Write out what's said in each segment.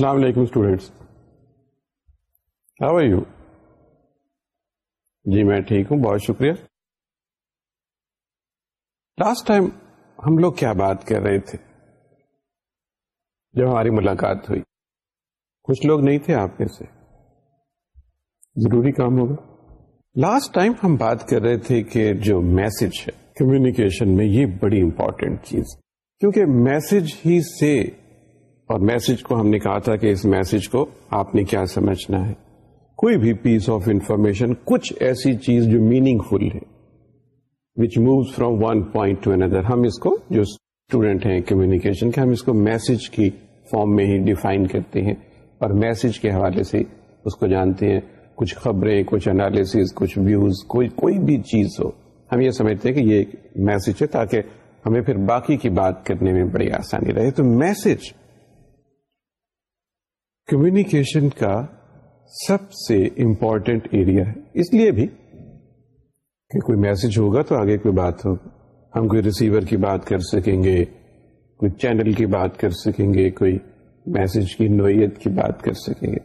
السلام علیکم students how you جی میں ٹھیک ہوں بہت شکریہ لاسٹ ٹائم ہم لوگ کیا بات کر رہے تھے جب ہماری ملاقات ہوئی کچھ لوگ نہیں تھے آپ میں سے ضروری کام ہوگا لاسٹ ٹائم ہم بات کر رہے تھے کہ جو میسج ہے کمیونیکیشن میں یہ بڑی امپورٹینٹ چیز کیونکہ میسج ہی سے اور میسج کو ہم نے کہا تھا کہ اس میسج کو آپ نے کیا سمجھنا ہے کوئی بھی پیس آف انفارمیشن کچھ ایسی چیز جو میننگ فل ہے وچ ون پوائنٹ ٹو اندر ہم اس کو جو اسٹوڈینٹ ہیں کمیونیکیشن کے ہم اس کو میسج کی فارم میں ہی ڈیفائن کرتے ہیں اور میسج کے حوالے سے اس کو جانتے ہیں کچھ خبریں کچھ انالیس کچھ ویوز کوئی کوئی بھی چیز ہو ہم یہ سمجھتے ہیں کہ یہ ایک میسج ہے تاکہ ہمیں پھر باقی کی بات کرنے میں بڑی آسانی رہے تو میسج کمیونیکیشن کا سب سے امپورٹینٹ ایریا ہے اس لیے بھی کہ کوئی میسج ہوگا تو آگے کوئی بات ہوگی ہم کوئی ریسیور کی بات کر سکیں گے کوئی چینل کی بات کر سکیں گے کوئی میسج کی نوعیت کی بات کر سکیں گے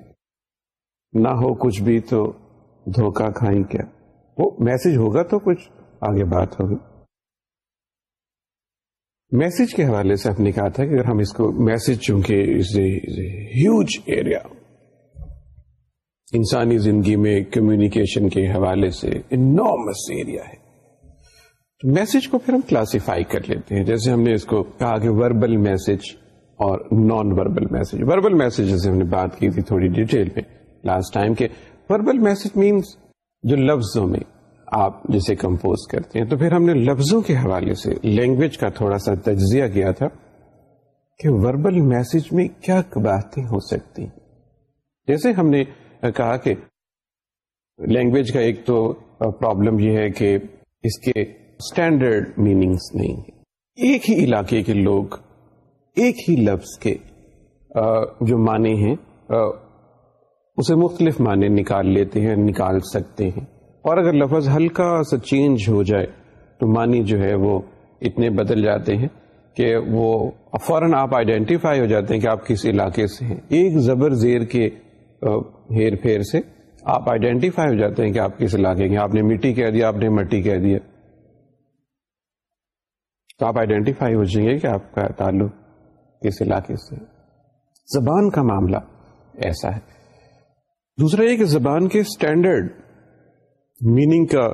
نہ ہو کچھ بھی تو دھوکہ کھائیں کیا وہ میسج ہوگا تو کچھ آگے بات ہوگی میسج کے حوالے سے ہم نے کہا تھا کہ اگر ہم اس کو میسج چونکہ ہیوج ایریا انسانی زندگی میں کمیونیکیشن کے حوالے سے ایریا ہے میسج کو پھر ہم کلاسیفائی کر لیتے ہیں جیسے ہم نے اس کو کہا کہ وربل میسج اور non verbal message verbal message جیسے ہم نے بات کی تھی تھوڑی ڈیٹیل پہ لاسٹ ٹائم کے وربل میسج مینس جو لفظوں میں آپ جسے کمپوز کرتے ہیں تو پھر ہم نے لفظوں کے حوالے سے لینگویج کا تھوڑا سا تجزیہ کیا تھا کہ وربل میسج میں کیا باتیں ہو سکتی ہیں جیسے ہم نے کہا کہ لینگویج کا ایک تو پرابلم یہ ہے کہ اس کے اسٹینڈرڈ میننگس نہیں ہے ایک ہی علاقے کے لوگ ایک ہی لفظ کے جو معنی ہیں اسے مختلف معنی نکال لیتے ہیں نکال سکتے ہیں اور اگر لفظ ہلکا سا چینج ہو جائے تو معنی جو ہے وہ اتنے بدل جاتے ہیں کہ وہ فوراً آپ آئیڈینٹیفائی ہو جاتے ہیں کہ آپ کس علاقے سے ہیں ایک زبر زیر کے ہیر پھیر سے آپ آئیڈینٹیفائی ہو جاتے ہیں کہ آپ کس علاقے کے آپ نے مٹی کہہ دیا آپ نے مٹی کہہ دیا تو آپ آئیڈینٹیفائی ہو جائیں گے کہ آپ کا تعلق کس علاقے سے زبان کا معاملہ ایسا ہے دوسرا یہ کہ زبان کے اسٹینڈرڈ میننگ کا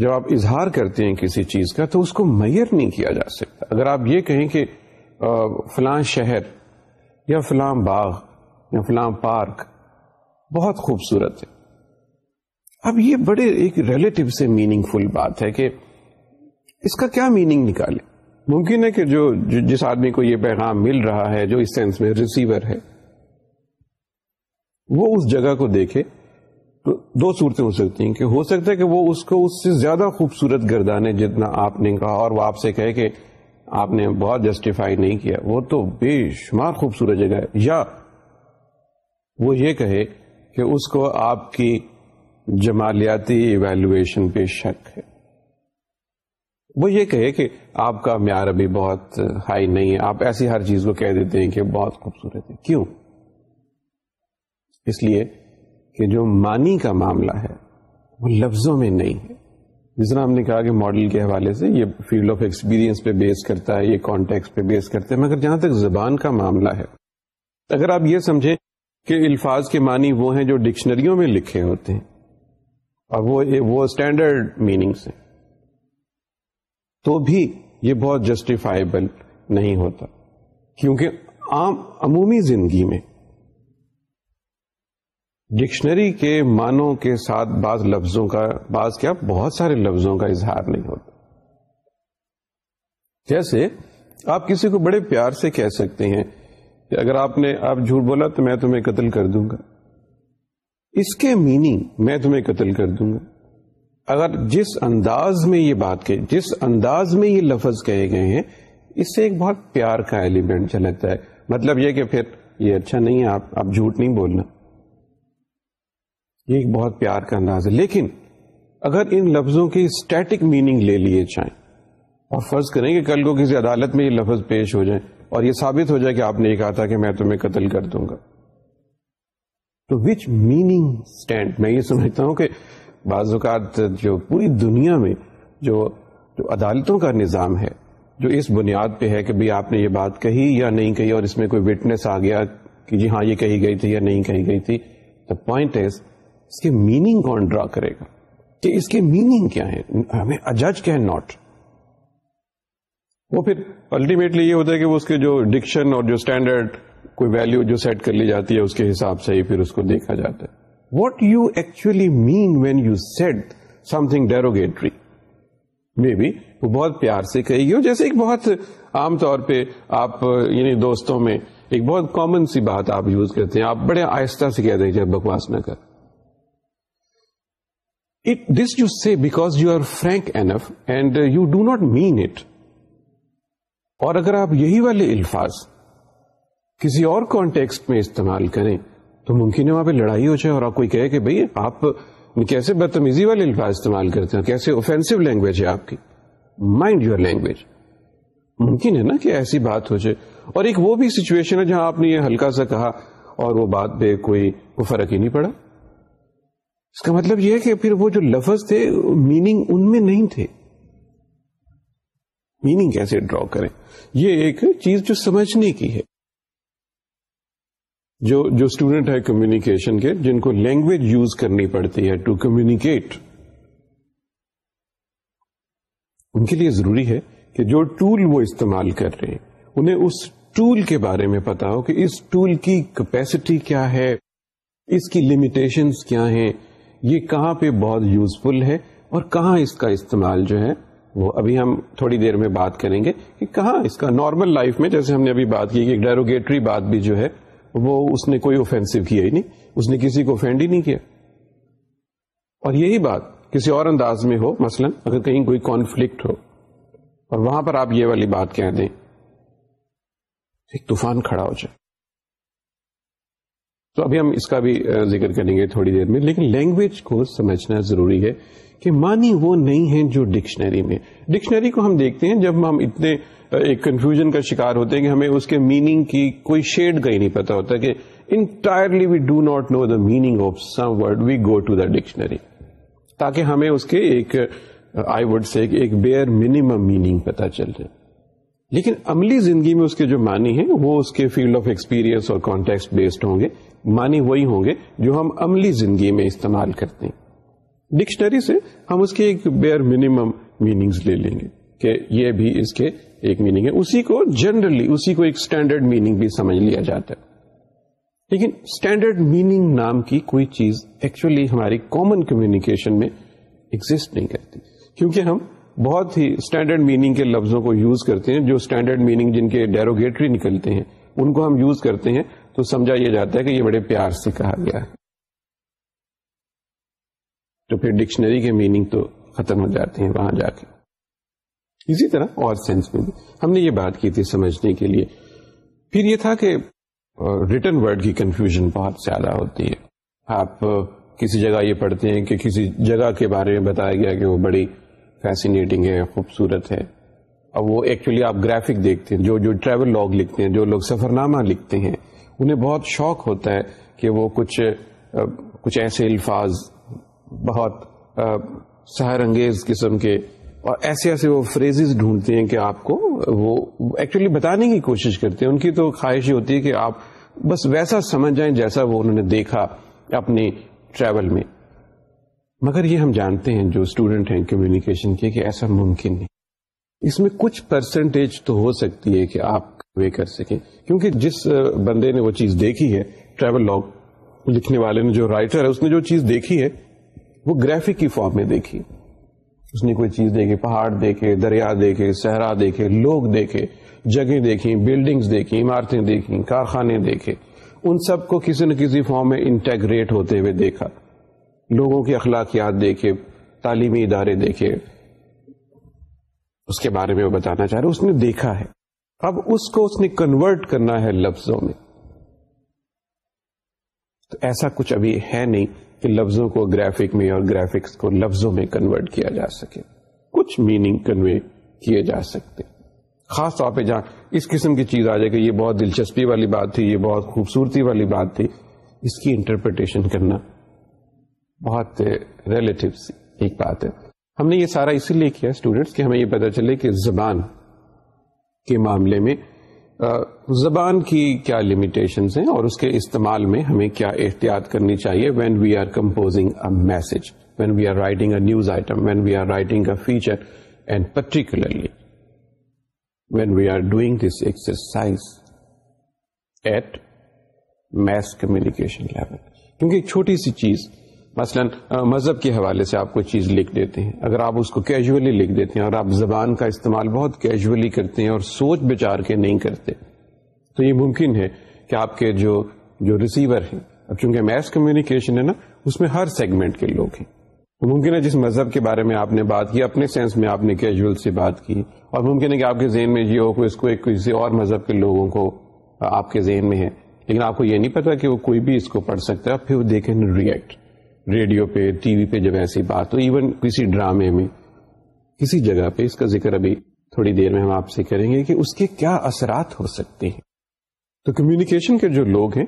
جب آپ اظہار کرتے ہیں کسی چیز کا تو اس کو میئر نہیں کیا جا سکتا اگر آپ یہ کہیں کہ فلاں شہر یا فلاں باغ یا فلاں پارک بہت خوبصورت ہے اب یہ بڑے ایک ریلیٹو سے میننگ فل بات ہے کہ اس کا کیا میننگ نکالے ممکن ہے کہ جو جس آدمی کو یہ پیغام مل رہا ہے جو اس سینس میں ریسیور ہے وہ اس جگہ کو دیکھے دو صورتیں ہو سکتی ہیں کہ ہو سکتا ہے کہ وہ اس کو اس سے زیادہ خوبصورت گردانے جتنا آپ نے کہا اور وہ آپ سے کہے کہ آپ نے بہت جسٹیفائی نہیں کیا وہ تو بے شمار خوبصورت جگہ ہے یا وہ یہ کہے کہ اس کو آپ کی جمالیاتی ایویلویشن پہ شک ہے وہ یہ کہے کہ آپ کا معیار ابھی بہت ہائی نہیں ہے آپ ایسی ہر چیز کو کہہ دیتے ہیں کہ بہت خوبصورت ہے کیوں اس لیے کہ جو مانی کا معاملہ ہے وہ لفظوں میں نہیں ہے جس طرح ہم نے کہا کہ ماڈل کے حوالے سے یہ فیلڈ آف ایکسپیرینس پہ بیس کرتا ہے یہ کانٹیکس پہ بیس کرتا ہے مگر جہاں تک زبان کا معاملہ ہے اگر آپ یہ سمجھیں کہ الفاظ کے معنی وہ ہیں جو ڈکشنریوں میں لکھے ہوتے ہیں اور وہ اسٹینڈرڈ میننگس ہیں تو بھی یہ بہت جسٹیفائبل نہیں ہوتا کیونکہ عام عمومی زندگی میں ڈکشنری کے مانوں کے ساتھ بعض لفظوں کا بعض کیا بہت سارے لفظوں کا اظہار نہیں ہوتا جیسے آپ کسی کو بڑے پیار سے کہہ سکتے ہیں کہ اگر آپ نے آپ جھوٹ بولا تو میں تمہیں قتل کر دوں گا اس کے میننگ میں تمہیں قتل کر دوں گا اگر جس انداز میں یہ بات کہ جس انداز میں یہ لفظ کہے گئے ہیں اس سے ایک بہت پیار کا ایلیمنٹ چلتا ہے مطلب یہ کہ پھر یہ اچھا نہیں ہے آپ آپ جھوٹ نہیں بولنا یہ ایک بہت پیار کا انداز ہے لیکن اگر ان لفظوں کی اسٹیٹک میننگ لے لیے جائیں اور فرض کریں کہ کل کو کسی عدالت میں یہ لفظ پیش ہو جائیں اور یہ ثابت ہو جائے کہ آپ نے یہ کہا تھا کہ میں تمہیں قتل کر دوں گا تو وچ میننگ اسٹینڈ میں یہ سمجھتا ہوں کہ بعض اوقات جو پوری دنیا میں جو جو عدالتوں کا نظام ہے جو اس بنیاد پہ ہے کہ بھائی آپ نے یہ بات کہی یا نہیں کہی اور اس میں کوئی وٹنس آ گیا کہ جی ہاں یہ کہی گئی تھی یا نہیں کہی گئی تھی دا پوائنٹ از اس کے میننگ کون ڈرا کرے گا کہ اس کے میننگ کیا ہے ہمیں اجج کیا ہے ناٹ وہ پھر الٹیمیٹلی یہ ہوتا ہے کہ وہ اس کے جو ڈکشن اور جو اسٹینڈرڈ کوئی ویلو جو سیٹ کر لی جاتی ہے اس کے حساب سے ہی پھر اس کو دیکھا جاتا ہے what you actually mean when you say something derogatory maybe وہ بہت پیار سے کہی گی جیسے ایک بہت عام طور پہ آپ یعنی دوستوں میں ایک بہت کامن سی بات آپ یوز کرتے ہیں آپ بڑے آہستہ سے کہہ دیں کہ بکواس نہ کر this you you see because you are frank and and you do not mean it اور اگر آپ یہی والے الفاظ کسی اور کانٹیکسٹ میں استعمال کریں تو ممکن ہے وہاں پہ لڑائی ہو جائے اور آپ کوئی کہے کہ بھئی آپ کیسے بدتمیزی والے الفاظ استعمال کرتے ہیں کیسے اوفینسو لینگویج ہے آپ کی مائنڈ یور لینگویج ممکن ہے نا کہ ایسی بات ہو جائے اور ایک وہ بھی سچویشن ہے جہاں آپ نے یہ ہلکا سا کہا اور وہ بات پہ کوئی فرق ہی نہیں پڑا اس کا مطلب یہ ہے کہ پھر وہ جو لفظ تھے میننگ ان میں نہیں تھے میننگ کیسے ڈرا کریں یہ ایک چیز جو سمجھنے کی ہے جو جو اسٹوڈنٹ ہے کمیونیکیشن کے جن کو لینگویج یوز کرنی پڑتی ہے ٹو کمیونیکیٹ ان کے لیے ضروری ہے کہ جو ٹول وہ استعمال کر رہے ہیں انہیں اس ٹول کے بارے میں پتا ہو کہ اس ٹول کی کیپیسٹی کیا ہے اس کی لمیٹیشنس کیا ہیں یہ کہاں پہ بہت یوزفل ہے اور کہاں اس کا استعمال جو ہے وہ ابھی ہم تھوڑی دیر میں بات کریں گے کہ کہاں اس کا نارمل لائف میں جیسے ہم نے ابھی بات کی کہ ڈیروگیٹری بات بھی جو ہے وہ اس نے کوئی اوفینسو کیا ہی نہیں اس نے کسی کو اوفینڈ ہی نہیں کیا اور یہی بات کسی اور انداز میں ہو مثلا اگر کہیں کوئی کانفلکٹ ہو اور وہاں پر آپ یہ والی بات کہہ دیں ایک طوفان کھڑا ہو جائے تو ابھی ہم اس کا بھی ذکر کریں گے تھوڑی دیر میں لیکن لینگویج کو سمجھنا ضروری ہے کہ معنی وہ نہیں ہے جو ڈکشنری میں ڈکشنری کو ہم دیکھتے ہیں جب ہم اتنے ایک کنفیوژن کا شکار ہوتے ہیں کہ ہمیں اس کے میننگ کی کوئی شیڈ کا ہی نہیں پتا ہوتا کہ entirely we do not know the meaning of some word we go to the dictionary تاکہ ہمیں اس کے ایک آئی وڈ سے ایک بیئر مینیمم میننگ پتا چل جائے لیکن عملی زندگی میں اس کے جو معنی ہیں وہ اس کے فیلڈ آف ایکسپیرئنس اور کانٹیکٹ بیسڈ ہوں گے معنی وہی ہوں گے جو ہم عملی زندگی میں استعمال کرتے ہیں ڈکشنری سے ہم اس کے ایک بیئر منیمم لے لیں گے کہ یہ بھی اس کے ایک ایک میننگ میننگ ہے ہے اسی اسی کو کو جنرلی بھی سمجھ لیا جاتا لیکن میننگ نام کی کوئی چیز ایکچولی ہماری کامن کمیونیکیشن میں ایگزٹ نہیں کرتی کیونکہ ہم بہت ہی اسٹینڈرڈ میننگ کے لفظوں کو یوز کرتے ہیں جو اسٹینڈرڈ میننگ جن کے ڈیروگیٹری نکلتے ہیں ان کو ہم یوز کرتے ہیں تو سمجھا یہ جاتا ہے کہ یہ بڑے پیار سے کہا گیا ہے تو پھر ڈکشنری کے میننگ تو ختم ہو جاتے ہیں وہاں جا کے اسی طرح اور سینس میں بھی ہم نے یہ بات کی تھی سمجھنے کے لیے پھر یہ تھا کہ ریٹرن ورڈ کی کنفیوژن بہت زیادہ ہوتی ہے آپ کسی جگہ یہ پڑھتے ہیں کہ کسی جگہ کے بارے میں بتایا گیا کہ وہ بڑی فیسینیٹنگ ہے خوبصورت ہے اور وہ ایکچولی آپ گرافک دیکھتے ہیں جو جو ٹریول لاگ لکھتے ہیں جو لوگ سفر نامہ لکھتے ہیں انہیں بہت شوق ہوتا ہے کہ وہ کچھ کچھ ایسے الفاظ بہت سہر انگیز قسم کے اور ایسے ایسے وہ فریزز ڈھونڈتے ہیں کہ آپ کو وہ ایکچولی بتانے کی کوشش کرتے ہیں ان کی تو خواہش یہ ہوتی ہے کہ آپ بس ویسا سمجھ جائیں جیسا وہ انہوں نے دیکھا اپنی ٹریول میں مگر یہ ہم جانتے ہیں جو اسٹوڈینٹ ہیں کمیونیکیشن کے کہ ایسا ممکن نہیں اس میں کچھ پرسنٹیج تو ہو سکتی ہے کہ آپ وے کر سکیں کیونکہ جس بندے نے وہ چیز دیکھی ہے ٹریول لاگ لکھنے والے نے جو رائٹر ہے اس نے جو چیز دیکھی ہے وہ گرافک کی فارم میں دیکھی اس نے کوئی چیز دیکھی پہاڑ دیکھے دریا دیکھے صحرا دیکھے لوگ دیکھے جگہیں دیکھی بلڈنگز دیکھی عمارتیں دیکھی کارخانے دیکھے ان سب کو کسی نہ کسی فارم میں انٹیگریٹ ہوتے ہوئے دیکھا لوگوں کی اخلاقیات دیکھے تعلیمی ادارے دیکھے اس کے بارے میں وہ بتانا چاہ رہے اس نے دیکھا ہے اب اس کو اس نے کنورٹ کرنا ہے لفظوں میں تو ایسا کچھ ابھی ہے نہیں کہ لفظوں کو گرافک میں اور گرافکس کو لفظوں میں کنورٹ کیا جا سکے کچھ میننگ کنوے کیے جا سکتے خاص طور پہ جہاں اس قسم کی چیز آ جائے کہ یہ بہت دلچسپی والی بات تھی یہ بہت خوبصورتی والی بات تھی اس کی انٹرپریٹیشن کرنا بہت ریلیٹو ایک بات ہے ہم نے یہ سارا اسی لیے کیا اسٹوڈینٹس کہ ہمیں یہ پتا چلے کہ زبان کے معاملے میں زبان کی کیا لمیٹیشنز ہیں اور اس کے استعمال میں ہمیں کیا احتیاط کرنی چاہیے when we are composing a message when we are writing a news item when we are writing a feature and particularly when we are doing this exercise at mass communication level کیونکہ ایک چھوٹی سی چیز مثلا مذہب کے حوالے سے آپ کو چیز لکھ دیتے ہیں اگر آپ اس کو کیجولی لکھ دیتے ہیں اور آپ زبان کا استعمال بہت کیجولی کرتے ہیں اور سوچ بچار کے نہیں کرتے تو یہ ممکن ہے کہ آپ کے جو جو ریسیور ہیں اب چونکہ میس کمیونیکیشن ہے نا اس میں ہر سیگمنٹ کے لوگ ہیں ممکن ہے جس مذہب کے بارے میں آپ نے بات کی اپنے سینس میں آپ نے کیجول سے بات کی اور ممکن ہے کہ آپ کے ذہن میں یہ ہو اس کو ایک کسی اور مذہب کے لوگوں کو آپ کے ذہن میں ہے لیکن آپ کو یہ نہیں پتا کہ وہ کوئی بھی اس کو پڑھ سکتا ہے اور پھر وہ دیکھیں ریئیکٹ ریڈیو پہ ٹی وی پہ جب ایسی بات ہو ایون کسی ڈرامے میں کسی جگہ پہ اس کا ذکر ابھی تھوڑی دیر میں ہم آپ سے کریں گے کہ اس کے کیا اثرات ہو سکتے ہیں تو کمیونیکیشن کے جو لوگ ہیں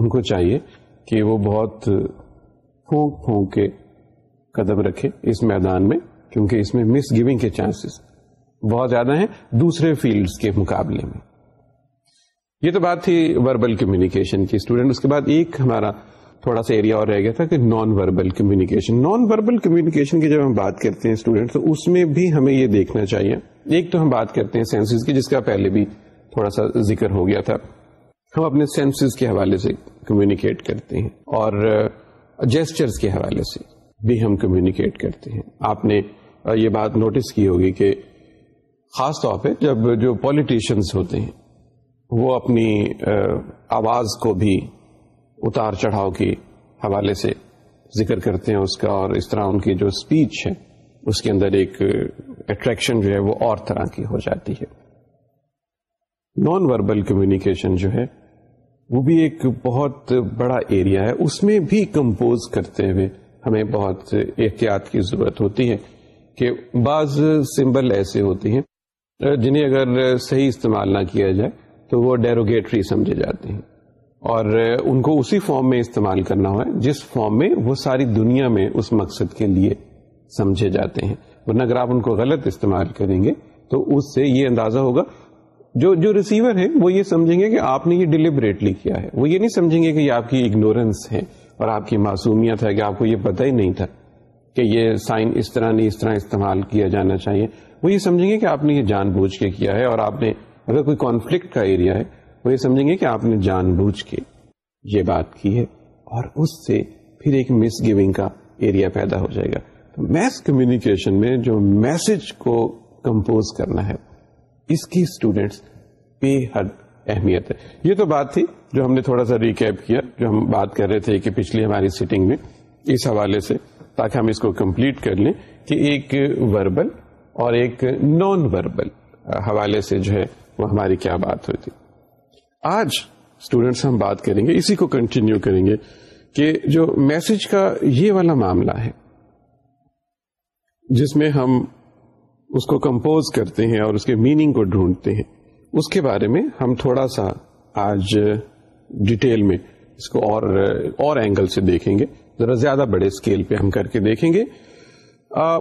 ان کو چاہیے کہ وہ بہت پھونک پھونک کے قدم رکھے اس میدان میں کیونکہ اس میں مس گیونگ کے چانسز بہت زیادہ ہیں دوسرے فیلڈز کے مقابلے میں یہ تو بات تھی وربل کمیونیکیشن کی اسٹوڈنٹ اس کے بعد ایک ہمارا تھوڑا سا ایریا اور رہ گیا تھا کہ non verbal communication non verbal communication کی جب ہم بات کرتے ہیں اسٹوڈینٹ تو اس میں بھی ہمیں یہ دیکھنا چاہیے ایک تو ہم بات کرتے ہیں سینسز کی جس کا پہلے بھی تھوڑا سا ذکر ہو گیا تھا ہم اپنے سینسز کے حوالے سے کمیونیکیٹ کرتے ہیں اور جیسچرز کے حوالے سے بھی ہم کمیونیکیٹ کرتے ہیں آپ نے یہ بات نوٹس کی ہوگی کہ خاص طور پہ جب جو پولیٹیشینس ہوتے ہیں وہ اپنی آواز کو بھی اتار چڑھاؤ کے حوالے سے ذکر کرتے ہیں اس کا اور اس طرح ان کی جو اسپیچ ہے اس کے اندر ایک اٹریکشن جو ہے وہ اور طرح کی ہو جاتی ہے نان وربل کمیونیکیشن جو ہے وہ بھی ایک بہت بڑا ایریا ہے اس میں بھی کمپوز کرتے ہوئے ہمیں بہت احتیاط کی ضرورت ہوتی ہے کہ بعض سمبل ایسے ہوتے ہیں جنہیں اگر صحیح استعمال نہ کیا جائے تو وہ ڈیروگیٹری سمجھے جاتے ہیں اور ان کو اسی فارم میں استعمال کرنا ہوا ہے جس فارم میں وہ ساری دنیا میں اس مقصد کے لیے سمجھے جاتے ہیں ورنہ اگر آپ ان کو غلط استعمال کریں گے تو اس سے یہ اندازہ ہوگا جو جو ریسیور ہے وہ یہ سمجھیں گے کہ آپ نے یہ ڈیلیبریٹلی کیا ہے وہ یہ نہیں سمجھیں گے کہ یہ آپ کی اگنورینس ہے اور آپ کی معصومیت ہے کہ آپ کو یہ پتہ ہی نہیں تھا کہ یہ سائن اس طرح نہیں اس طرح استعمال کیا جانا چاہیے وہ یہ سمجھیں گے کہ آپ نے یہ جان بوجھ کے کیا ہے اور آپ نے اگر کوئی کانفلکٹ کا ایریا ہے وہ یہ سمجھیں گے کہ آپ نے جان بوجھ کے یہ بات کی ہے اور اس سے پھر ایک مس گیونگ کا ایریا پیدا ہو جائے گا تو میس کمیونیکیشن میں جو میسج کو کمپوز کرنا ہے اس کی اسٹوڈینٹس بے حد اہمیت ہے یہ تو بات تھی جو ہم نے تھوڑا سا ریکیپ کیا جو ہم بات کر رہے تھے کہ پچھلی ہماری سیٹنگ میں اس حوالے سے تاکہ ہم اس کو کمپلیٹ کر لیں کہ ایک وربل اور ایک نان وربل حوالے سے جو ہے وہ ہماری کیا بات ہوئی تھی آج اسٹوڈینٹس ہم بات کریں گے اسی کو کنٹینیو کریں گے کہ جو میسج کا یہ والا معاملہ ہے جس میں ہم اس کو کمپوز کرتے ہیں اور اس کے میننگ کو ڈھونڈتے ہیں اس کے بارے میں ہم تھوڑا سا آج ڈیٹیل میں اس کو اور اور اینگل سے دیکھیں گے ذرا زیادہ بڑے اسکیل پہ ہم کر کے دیکھیں گے آ,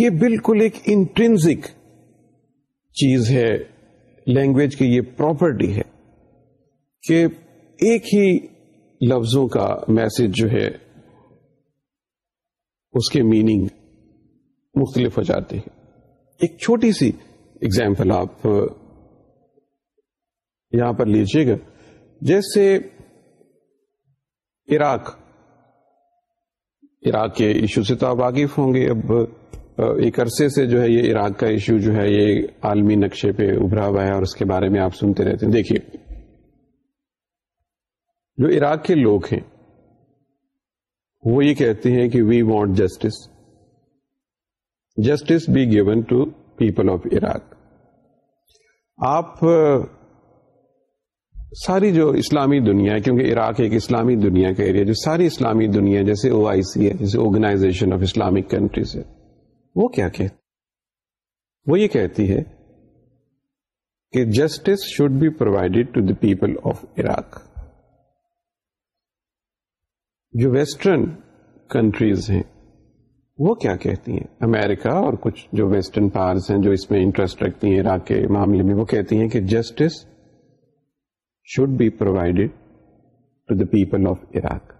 یہ بالکل ایک انٹرنزک چیز ہے لینگویج کی یہ پراپرٹی ہے کہ ایک ہی لفظوں کا میسج جو ہے اس کے میننگ مختلف ہو جاتے ہیں ایک چھوٹی سی اگزامپل آپ یہاں پر لیجیے گا جیسے عراق عراق کے ایشو سے تو آپ واقف ہوں گے اب ایک عرصے سے جو ہے یہ عراق کا ایشو جو ہے یہ عالمی نقشے پہ ابھرا ہوا ہے اور اس کے بارے میں آپ سنتے رہتے ہیں دیکھیے جو عراق کے لوگ ہیں وہ یہ کہتے ہیں کہ we want justice justice be given to people of Iraq آپ ساری جو اسلامی دنیا ہے کیونکہ عراق ایک اسلامی دنیا کا ایریا جو ساری اسلامی دنیا جیسے او آئی سی ہے جیسے آرگنائزیشن آف اسلامک کنٹریز ہے وہ کیا کہتی وہ یہ کہتی ہے کہ justice should be provided to the people of Iraq جو ویسٹرن کنٹریز ہیں وہ کیا کہتی ہیں امریکہ اور کچھ جو ویسٹرن پارس ہیں جو اس میں انٹرسٹ رکھتی ہیں عراق کے معاملے میں وہ کہتی ہیں کہ justice should be provided to the people of Iraq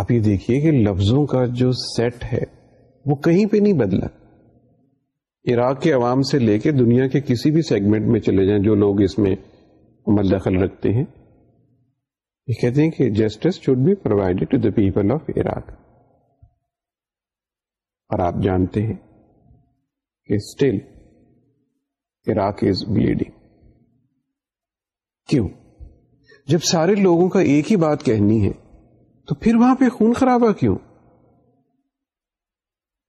آپ یہ دیکھیے کہ لفظوں کا جو سیٹ ہے وہ کہیں پہ نہیں بدلا عراق کے عوام سے لے کے دنیا کے کسی بھی سیگمنٹ میں چلے جائیں جو لوگ اس میں عمل دخل رکھتے ہیں یہ کہتے ہیں کہ justice should be provided to the people of Iraq اور آپ جانتے ہیں کہ اسٹل عراق از بلیڈنگ کیوں جب سارے لوگوں کا ایک ہی بات کہنی ہے تو پھر وہاں پہ خون خرابہ کیوں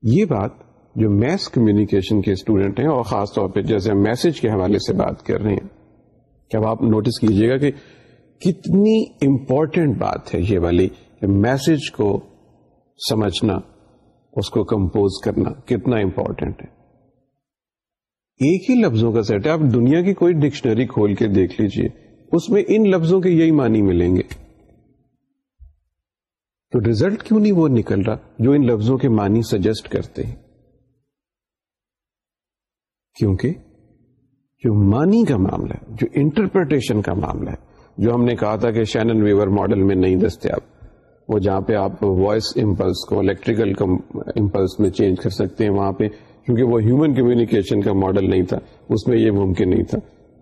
یہ بات جو میس کمیونیکیشن کے اسٹوڈنٹ ہیں اور خاص طور پہ جیسے ہم میسج کے حوالے سے بات کر رہے ہیں کہ اب آپ نوٹس کیجئے گا کہ کتنی امپورٹینٹ بات ہے یہ والی کہ میسج کو سمجھنا اس کو کمپوز کرنا کتنا امپورٹینٹ ہے ایک ہی لفظوں کا سیٹ ہے آپ دنیا کی کوئی ڈکشنری کھول کے دیکھ لیجئے اس میں ان لفظوں کے یہی معنی ملیں گے تو ریزلٹ کیوں نہیں وہ نکل رہا جو ان لفظوں کے معنی سجیسٹ کرتے ہیں کیونکہ جو معنی کا معاملہ ہے جو انٹرپریٹیشن کا معاملہ ہے جو ہم نے کہا تھا کہ شینن ویور ماڈل میں نہیں دستیاب وہ جہاں پہ آپ وائس امپلس کو الیکٹریکل امپلس میں چینج کر سکتے ہیں وہاں پہ کیونکہ وہ ہیومن کمیونیکیشن کا ماڈل نہیں تھا اس میں یہ ممکن نہیں تھا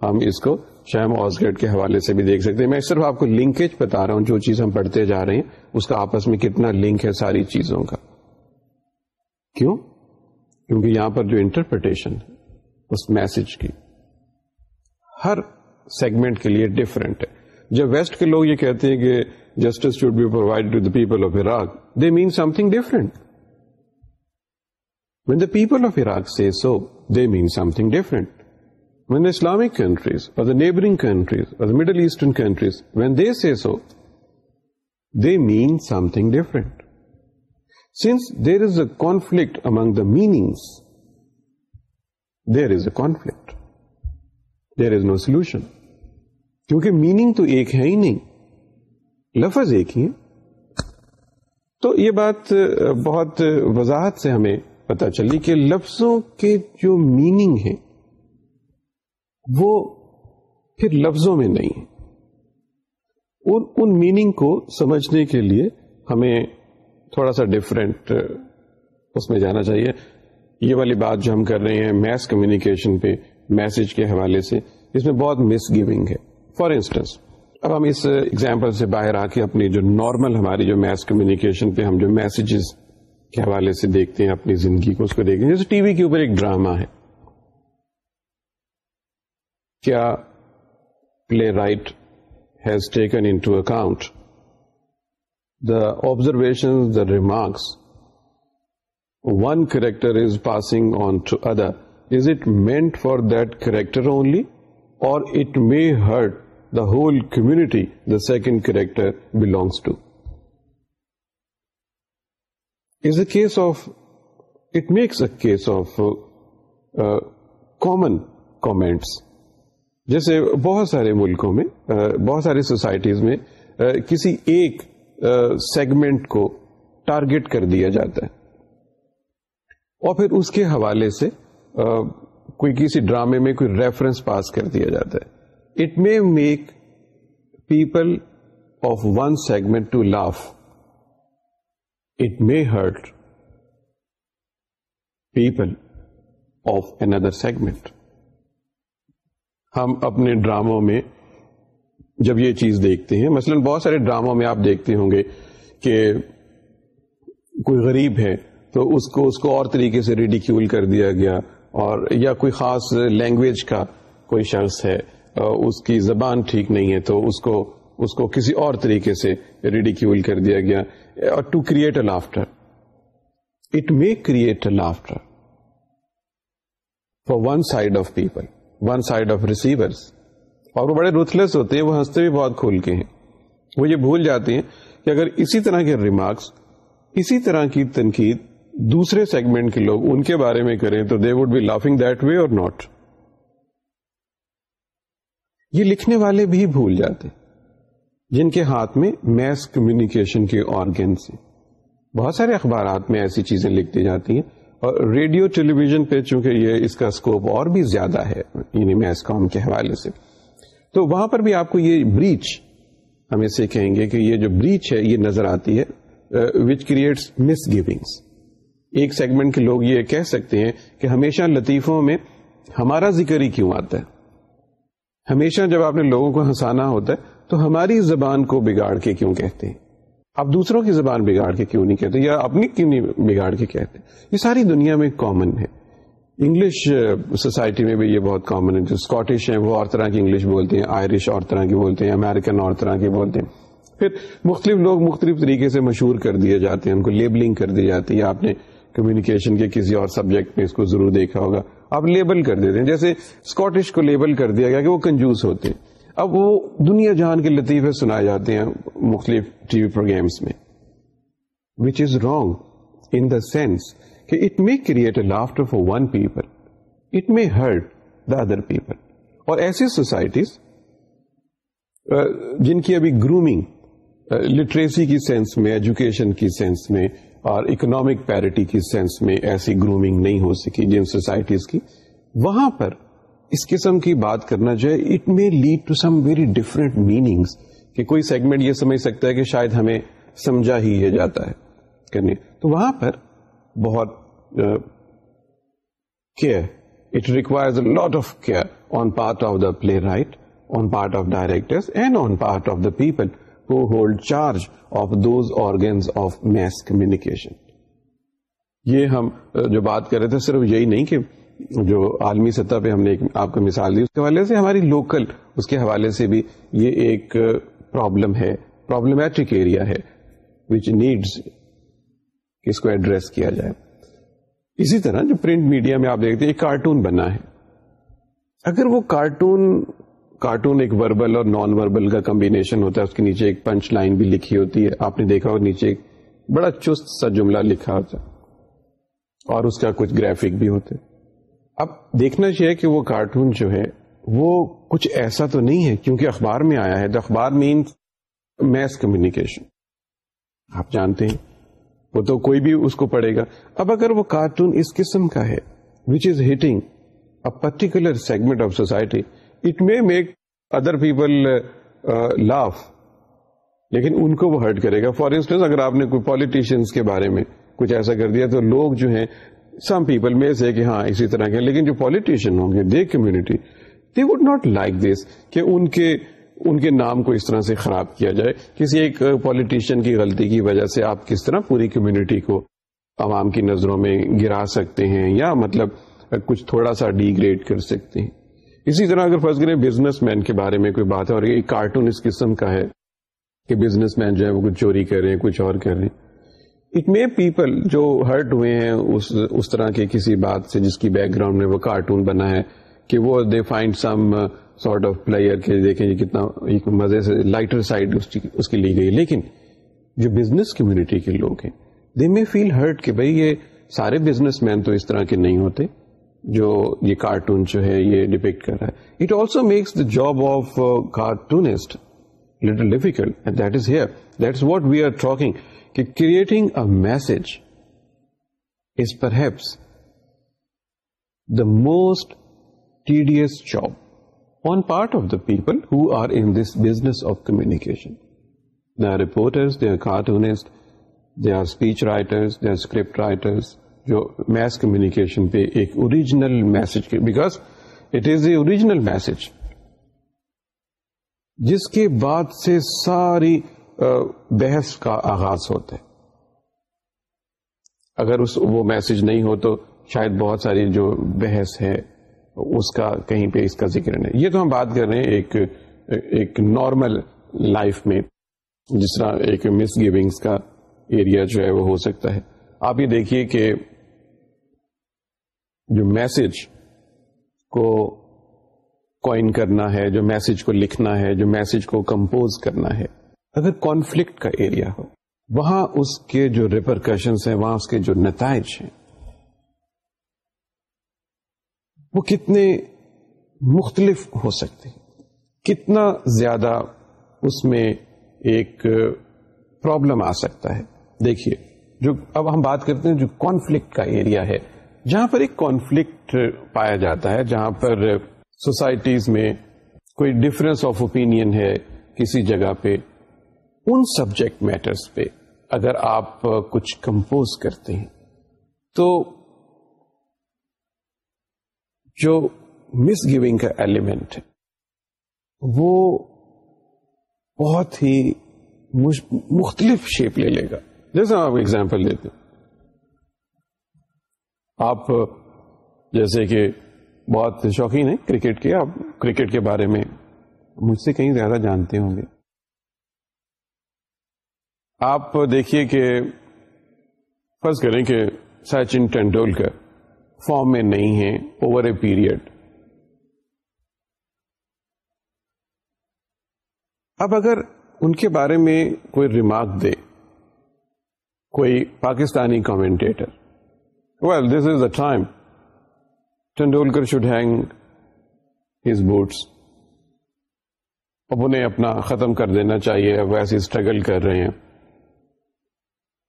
ہم اس کو شا ہم آس کے حوالے سے بھی دیکھ سکتے ہیں میں صرف آپ کو لنکیج بتا رہا ہوں جو چیز ہم پڑھتے جا رہے ہیں اس کا آپس میں کتنا لنک ہے ساری چیزوں کا کیوں کیونکہ یہاں پر جو انٹرپریٹیشن اس میسج کی ہر سیگمنٹ کے لیے ڈفرینٹ ہے جب ویسٹ کے لوگ یہ کہتے ہیں کہ justice should be provide to the people of Iraq they mean something different when the people of Iraq say so they mean something different when when Islamic countries other neighbouring countries other middle eastern countries when they see so they mean something different since there is a conflict among the meanings there is a conflict there is no solution کیونکہ meaning تو ایک ہے ہی نہیں لفظ ایک ہی تو یہ بات بہت وضاحت سے ہمیں پتہ چلی کہ لفظوں کے جو میننگ ہیں وہ پھر لفظوں میں نہیں ان ان میننگ کو سمجھنے کے لیے ہمیں تھوڑا سا ڈفرینٹ اس میں جانا چاہیے یہ والی بات جو ہم کر رہے ہیں میس کمیونیکیشن پہ میسج کے حوالے سے اس میں بہت مس گیونگ ہے فار انسٹنس اب ہم اس ایگزامپل سے باہر آ کے اپنی جو نارمل ہماری جو میس کمیونیکیشن پہ ہم جو میسجز کے حوالے سے دیکھتے ہیں اپنی زندگی کو اس کو دیکھتے ہیں جیسے ٹی وی کے اوپر ایک ڈرامہ ہے Kya playwright has taken into account the observations, the remarks one character is passing on to other? Is it meant for that character only, or it may hurt the whole community the second character belongs to? Is a case of, it makes a case of uh, common comments. جیسے بہت سارے ملکوں میں بہت ساری societies میں کسی ایک سیگمنٹ کو ٹارگٹ کر دیا جاتا ہے اور پھر اس کے حوالے سے کوئی کسی ڈرامے میں کوئی ریفرنس پاس کر دیا جاتا ہے it may make people of one segment to laugh it may hurt people of another segment ہم اپنے ڈراموں میں جب یہ چیز دیکھتے ہیں مثلا بہت سارے ڈراموں میں آپ دیکھتے ہوں گے کہ کوئی غریب ہے تو اس کو اس کو اور طریقے سے ریڈیکیول کر دیا گیا اور یا کوئی خاص لینگویج کا کوئی شخص ہے اس کی زبان ٹھیک نہیں ہے تو اس کو اس کو کسی اور طریقے سے ریڈیکیول کر دیا گیا اور to create a laughter it make create a laughter for one side of people one side of receivers اور وہ بڑے روتھلیس ہوتے ہیں وہ ہنستے بھی بہت کھول کے ہیں وہ یہ بھول جاتے ہیں کہ اگر اسی طرح کے ریمارکس اسی طرح کی تنقید دوسرے سیگمنٹ کے لوگ ان کے بارے میں کریں تو they would be laughing that way اور ناٹ یہ لکھنے والے بھی بھول جاتے جن کے ہاتھ میں میس کمیونیکیشن کے آرگینس بہت سارے اخبارات میں ایسی چیزیں لکھتی جاتی ہیں اور ریڈیو ٹیلی ویژن پہ چونکہ یہ اس کا اسکوپ اور بھی زیادہ ہے یعنی میس کام کے حوالے سے تو وہاں پر بھی آپ کو یہ بریچ ہم اسے کہیں گے کہ یہ جو بریچ ہے یہ نظر آتی ہے وچ کریٹس مس گیونگس ایک سیگمنٹ کے لوگ یہ کہہ سکتے ہیں کہ ہمیشہ لطیفوں میں ہمارا ذکر ہی کیوں آتا ہے ہمیشہ جب آپ نے لوگوں کو ہنسانا ہوتا ہے تو ہماری زبان کو بگاڑ کے کیوں کہتے ہیں آپ دوسروں کی زبان بگاڑ کے کیوں نہیں کہتے یا اپنی کیوں نہیں بگاڑ کے کہتے یہ ساری دنیا میں کامن ہے انگلش سوسائٹی uh, میں بھی یہ بہت کامن ہے جو اسکاٹش ہیں وہ اور طرح کی انگلش بولتے ہیں آئرش اور طرح کی بولتے ہیں امیرکن اور طرح کی بولتے ہیں پھر مختلف لوگ مختلف طریقے سے مشہور کر دیے جاتے ہیں ان کو لیبلنگ کر دی جاتی ہے آپ نے کمیونیکیشن کے کسی اور سبجیکٹ میں اس کو ضرور دیکھا ہوگا آپ لیبل کر دیتے ہیں جیسے اسکاٹش کو لیبل کر دیا گیا کہ وہ کنجوس ہوتے ہیں اب وہ دنیا جہان کے لطیفے سنائے جاتے ہیں مختلف ٹی وی پروگرامس میں which is wrong in the sense کہ it may create a laughter for one people it may hurt the other people اور ایسی سوسائٹیز جن کی ابھی گرومنگ لٹریسی کی سینس میں ایجوکیشن کی سینس میں اور اکنامک پیرٹی کی سینس میں ایسی گرومنگ نہیں ہو سکی جن سوسائٹیز کی وہاں پر اس قسم کی بات کرنا it may lead to some very different meaning کوئی سیگمنٹ یہ سمجھ سکتا ہے کہ شاید ہمیں سمجھا ہی یہ جاتا ہے تو وہاں پر بہت it requires lot of care on part of the playwright on part of director and on part of the people who hold charge of those organs of mass communication یہ ہم جو بات کر رہے تھے صرف یہی نہیں کہ جو عالمی سطح پہ ہم نے آپ کو مثال دی اس کے حوالے سے ہماری لوکل اس کے حوالے سے بھی یہ ایک پرابلم ہے ایریا ہے وچ اس کو ایڈریس کیا جائے اسی طرح جو پرنٹ میڈیا میں آپ دیکھتے ہیں کارٹون بنا ہے اگر وہ کارٹون کارٹون ایک وربل اور نان وربل کا کمبینیشن ہوتا ہے اس کے نیچے ایک پنچ لائن بھی لکھی ہوتی ہے آپ نے دیکھا اور نیچے ایک بڑا چست سا جملہ لکھا ہوتا اور اس کا کچھ گرافک بھی ہوتے ہیں اب دیکھنا چاہیے کہ وہ کارٹون جو ہے وہ کچھ ایسا تو نہیں ہے کیونکہ اخبار میں آیا ہے دا اخبار مینس میس کمیونیکیشن آپ جانتے ہیں وہ تو کوئی بھی اس کو پڑے گا اب اگر وہ کارٹون اس قسم کا ہے which is hitting a particular segment of society it may make other people laugh لیکن ان کو وہ ہرٹ کرے گا فار انسٹنس اگر آپ نے کوئی پالیٹیشینس کے بارے میں کچھ ایسا کر دیا تو لوگ جو ہیں سم پیپل میں سے کہ ہاں اسی طرح کے لیکن جو پالیٹیشین ہوں گے they community they would not like this کہ ان کے ان کے نام کو اس طرح سے خراب کیا جائے کسی ایک پالیٹیشین کی غلطی کی وجہ سے آپ کس طرح پوری کمیونٹی کو عوام کی نظروں میں گرا سکتے ہیں یا مطلب کچھ تھوڑا سا ڈی گریڈ کر سکتے ہیں اسی طرح اگر فرض کریں بزنس مین کے بارے میں کوئی بات ہے اور کارٹون اس قسم کا ہے کہ بزنس مین جو ہے وہ کچھ چوری کر رہے ہیں کچھ اور کر رہے ہیں اٹ مے پیپل جو ہرٹ ہوئے ہیں اس اس طرح کے کسی بات سے جس کی بیک گراؤنڈ میں وہ کارٹون بنا ہے کہ وہ they find some sort of player کے دیکھیں یہ کتنا مزے سے لائٹر سائڈ اس کی لی گئی لیکن جو بزنس کمیونٹی کے لوگ ہیں دے مے فیل ہرٹ کہ بھائی یہ سارے بزنس مین تو اس طرح کے نہیں ہوتے جو یہ کارٹون جو ہے یہ ڈپیکٹ کر رہا ہے it also makes the job of cartoonist little difficult that is here that is what we are talking کہ creating a message is perhaps the most tedious job on part of the people who are in this business of communication communication یا reporters cartoonist they are speech writers or script writers جو mass communication پہ ایک original message because it is a original message جس کے بعد سے ساری بحث کا آغاز ہوتا ہے اگر اس وہ میسج نہیں ہو تو شاید بہت ساری جو بحث ہے اس کا کہیں پہ اس کا ذکر نہیں یہ تو ہم بات کر رہے ہیں ایک ایک نارمل لائف میں جس طرح ایک مس گیونگس کا ایریا جو ہے وہ ہو سکتا ہے آپ یہ دیکھیے کہ جو میسج کو کوائن کرنا ہے جو میسج کو لکھنا ہے جو میسج کو کمپوز کرنا ہے اگر کانفلکٹ کا ایریا ہو وہاں اس کے جو ریپرکشنس ہیں وہاں اس کے جو نتائج ہیں وہ کتنے مختلف ہو سکتے ہیں کتنا زیادہ اس میں ایک پرابلم آ سکتا ہے دیکھیے جو اب ہم بات کرتے ہیں جو کانفلکٹ کا ایریا ہے جہاں پر ایک کانفلکٹ پایا جاتا ہے جہاں پر سوسائٹیز میں کوئی ڈفرنس آف اوپینئن ہے کسی جگہ پہ ان سبجیکٹ میٹرس پہ اگر آپ کچھ کمپوز کرتے ہیں تو جو مس کا ایلیمنٹ ہے وہ بہت ہی مختلف شیپ لے لے گا جیسے آپ ایگزامپل دیتے ہیں آپ جیسے کہ بہت شوقین ہیں کرکٹ کے آپ کرکٹ کے بارے میں مجھ سے کہیں زیادہ جانتے ہوں گے آپ دیکھیے کہ فرض کریں کہ سچن ٹینڈولکر فارم میں نہیں ہے اوور اے پیریڈ اب اگر ان کے بارے میں کوئی ریمارک دے کوئی Pakistani commentator well this is a time Tendulkar should hang his boots اب انہیں اپنا ختم کر دینا چاہیے ویسے اسٹرگل کر رہے ہیں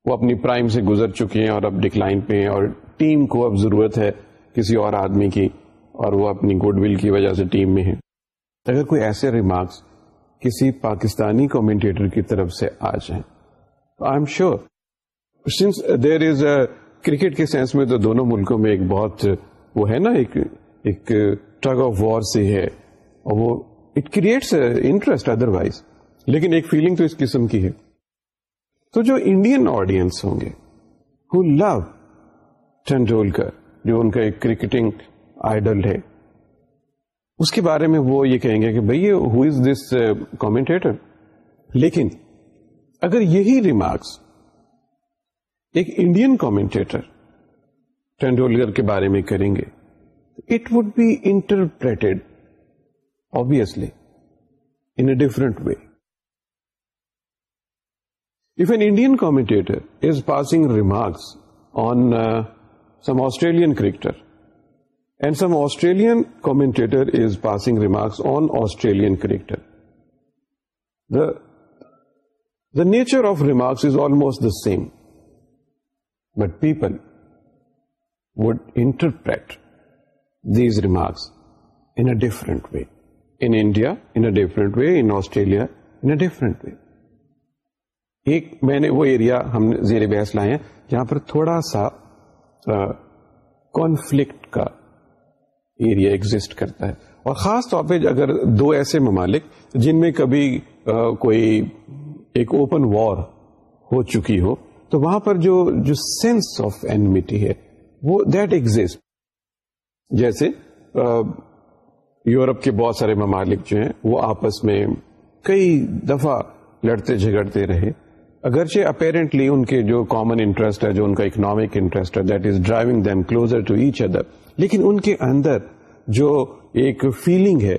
وہ اپنی پرائم سے گزر چکے ہیں اور اب ڈکلائن پہ ہیں اور ٹیم کو اب ضرورت ہے کسی اور آدمی کی اور وہ اپنی گڈ ول کی وجہ سے ٹیم میں ہے اگر کوئی ایسے ریمارکس کسی پاکستانی کومینٹیٹر کی طرف سے آ جائیں تو I am sure since there is a cricket کے سینس میں تو دونوں ملکوں میں ایک بہت وہ ہے نا ایک ٹرگ آف وار سے ہے اور وہ it creates interest otherwise لیکن ایک فیلنگ تو اس قسم کی ہے تو جو انڈین آڈینس ہوں گے ہو لو ٹینڈولکر جو ان کا ایک کرکٹنگ آئیڈل ہے اس کے بارے میں وہ یہ کہیں گے کہ بھائی از دس کامنٹیٹر لیکن اگر یہی ریمارکس ایک انڈین کامنٹیٹر ٹینڈولکر کے بارے میں کریں گے it would be interpreted obviously in a different way If an Indian commentator is passing remarks on uh, some Australian cricketer, and some Australian commentator is passing remarks on Australian cricketer, the nature of remarks is almost the same. But people would interpret these remarks in a different way. In India, in a different way. In Australia, in a different way. ایک میں نے وہ area ہم نے زیر بحث لائے ہیں جہاں پر تھوڑا سا کانفلکٹ کا ایریا ایگزٹ کرتا ہے اور خاص طور پہ اگر دو ایسے ممالک جن میں کبھی آ, کوئی ایک اوپن وار ہو چکی ہو تو وہاں پر جو جو سینس آف اینمیٹی ہے وہ دیٹ ایگزٹ جیسے آ, یورپ کے بہت سارے ممالک جو ہیں وہ آپس میں کئی دفعہ لڑتے جھگڑتے رہے اگرچہ اپیرنٹلی ان کے جو کامن انٹرسٹ ہے جو ان کا اکنامک انٹرسٹ ہے that is driving them closer to each other لیکن ان کے اندر جو ایک فیلنگ ہے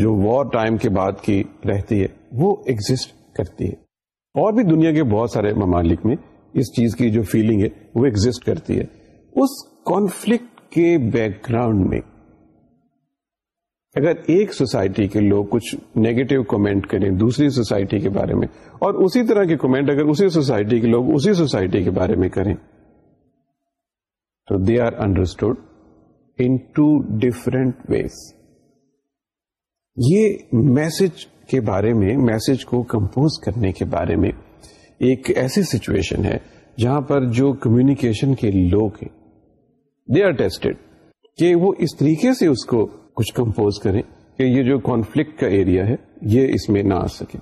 جو وار ٹائم کے بعد کی رہتی ہے وہ ایگزٹ کرتی ہے اور بھی دنیا کے بہت سارے ممالک میں اس چیز کی جو فیلنگ ہے وہ ایگزٹ کرتی ہے اس کانفلکٹ کے بیک گراؤنڈ میں اگر ایک سوسائٹی کے لوگ کچھ نیگیٹو کمنٹ کریں دوسری سوسائٹی کے بارے میں اور اسی طرح کے کمنٹ اگر اسی سوسائٹی کے لوگ اسی سوسائٹی کے بارے میں کریں تو they are understood in two different ways یہ میسج کے بارے میں میسج کو کمپوز کرنے کے بارے میں ایک ایسی سچویشن ہے جہاں پر جو کمیونیکیشن کے لوگ ہیں دے آر ٹیسٹڈ کہ وہ اس طریقے سے اس کو کچھ کمپوز کریں کہ یہ جو کانفلکٹ کا ایریا ہے یہ اس میں نہ آ سکے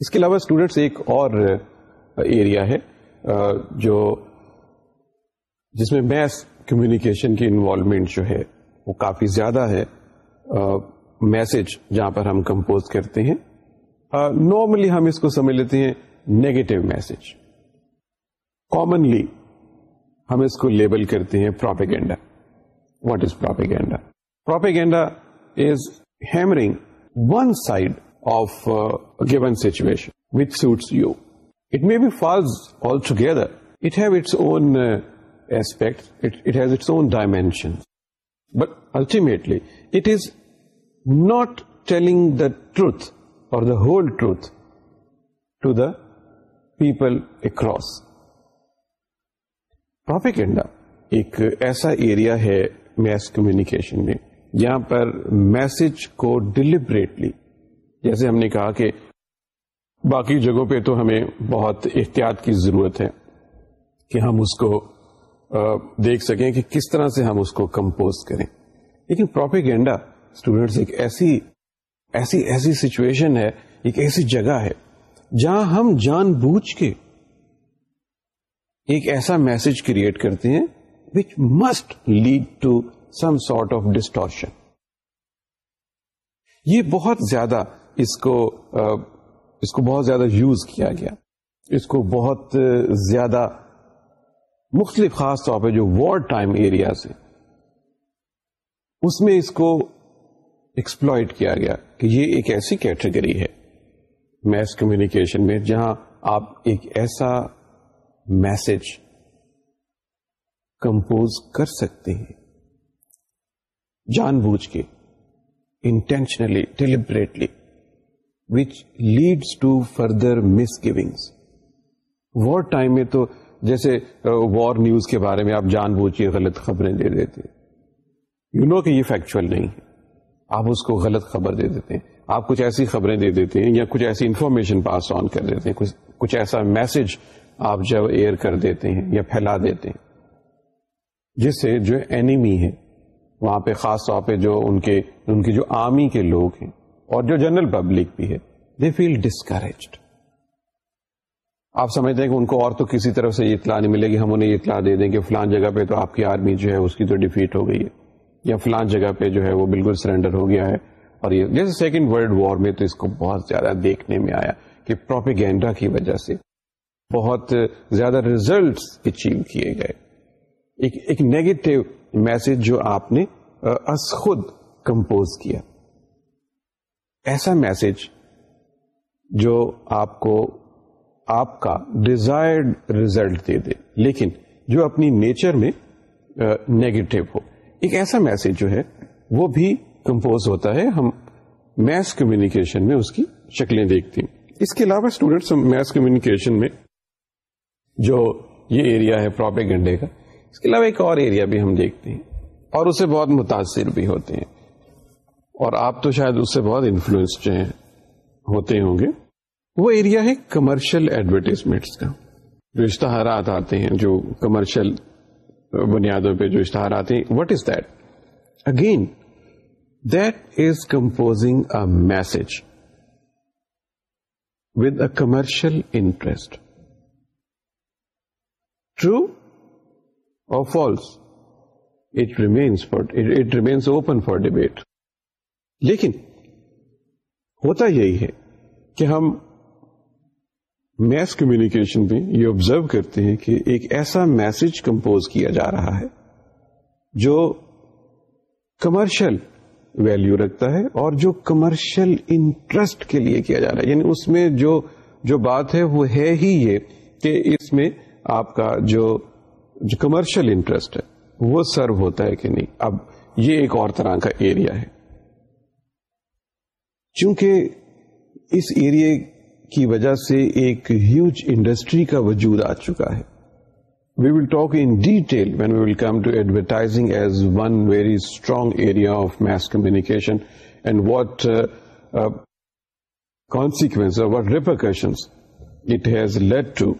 اس کے علاوہ اسٹوڈینٹس ایک اور ایریا ہے جو جس میں میتھ کمیونیکیشن کی انوالومنٹ جو ہے وہ کافی زیادہ ہے میسج جہاں پر ہم کمپوز کرتے ہیں نارملی ہم اس کو سمجھ لیتے ہیں نیگیٹو میسج کامنلی ہم اس کو لیبل کرتے ہیں propaganda what is propaganda propaganda is hammering one side of given situation which suits you it may be false altogether it have its own aspect it has its own dimension but ultimately it is not telling the truth or the whole truth to the people across cross ایک ایسا area ہے mass communication میں پر message کو deliberately جیسے ہم نے کہا کہ باقی جگہوں پہ تو ہمیں بہت احتیاط کی ضرورت ہے کہ ہم اس کو دیکھ سکیں کہ کس طرح سے ہم اس کو کمپوز کریں لیکن پروپیگینڈا اسٹوڈینٹس ایک ایسی ایسی ایسی سچویشن ہے ایک ایسی جگہ ہے جہاں ہم جان بوجھ کے ایک ایسا میسج کریٹ کرتے ہیں which must lead to some sort of distortion یہ بہت زیادہ اس کو اس کو بہت زیادہ یوز کیا گیا اس کو بہت زیادہ مختلف خاص طور پہ جو وار ٹائم ایریاز ہیں اس میں اس کو ایکسپلوئڈ کیا گیا کہ یہ ایک ایسی کیٹیگری ہے میس کمیونیکیشن میں جہاں آپ ایک ایسا میسج کمپوز کر سکتے ہیں جان بوجھ کے intentionally deliberately which leads to further misgivings war time میں تو جیسے وار uh, نیوز کے بارے میں آپ جان بوجھ کے غلط خبریں دے دیتے یو نو کہ یہ فیکچوئل نہیں ہے آپ اس کو غلط خبر دے دیتے ہیں آپ کچھ ایسی خبریں دے دیتے ہیں یا کچھ ایسی انفارمیشن پاس آن کر دیتے ہیں کچھ ایسا میسج آپ جب ایئر کر دیتے ہیں یا پھیلا دیتے ہیں جس سے جو اینیمی ہے وہاں پہ خاص طور پہ جو ان کے ان کے جو آرمی کے لوگ ہیں اور جو جنرل پبلک بھی ہے دے فیل آپ سمجھتے ہیں کہ ان کو اور تو کسی طرف سے یہ اطلاع نہیں ملے گی ہم انہیں یہ اطلاع دے دیں کہ فلان جگہ پہ تو آپ کی آرمی جو ہے اس کی تو ڈیفیٹ ہو گئی ہے یا فلان جگہ پہ جو ہے وہ بالکل سرینڈر ہو گیا ہے اور یہ جیسے سیکنڈ ورلڈ وار میں تو اس کو بہت زیادہ دیکھنے میں آیا کہ پروپیگینڈا کی وجہ سے بہت زیادہ ریزلٹس اچیو کیے گئے ایک نیگیٹو میسج جو آپ نے خود کمپوز کیا ایسا میسج جو آپ کو آپ کا ڈیزائرڈ ریزلٹ دے دے لیکن جو اپنی نیچر میں نیگیٹو ہو ایک ایسا میسج جو ہے وہ بھی کمپوز ہوتا ہے ہم میس کمیونیکیشن میں اس کی شکلیں دیکھتے ہیں اس کے علاوہ اسٹوڈینٹس میس کمیونیکیشن میں جو یہ ایریا ہے پراپر گنڈے کا اس کے علاوہ ایک اور ایریا بھی ہم دیکھتے ہیں اور اسے بہت متاثر بھی ہوتے ہیں اور آپ تو شاید اس سے بہت انفلوئنس ہوتے ہوں گے وہ ایریا ہے کمرشل ایڈورٹیزمنٹ کا جو اشتہارات آتے ہیں جو کمرشل بنیادوں پہ جو اشتہار آتے ہیں what is that again that is composing a message with a commercial interest true debate لیکن ہوتا یہی ہے کہ ہم میس communication mein یہ آبزرو کرتے ہیں کہ ایک ایسا میسج کمپوز کیا جا رہا ہے جو کمرشل ویلو رکھتا ہے اور جو کمرشل انٹرسٹ کے لیے کیا جا رہا ہے یعنی اس میں جو جو بات ہے وہ ہے ہی یہ کہ اس میں آپ کا جو جو کمرشل انٹرسٹ ہے وہ سرو ہوتا ہے کہ نہیں اب یہ ایک اور طرح کا ایریا ہے چونکہ اس ایریا کی وجہ سے ایک ہیوج انڈسٹری کا وجود آ چکا ہے we will talk in detail when we will come to advertising as one very strong area of mass communication and what consequence what repercussion it has lead to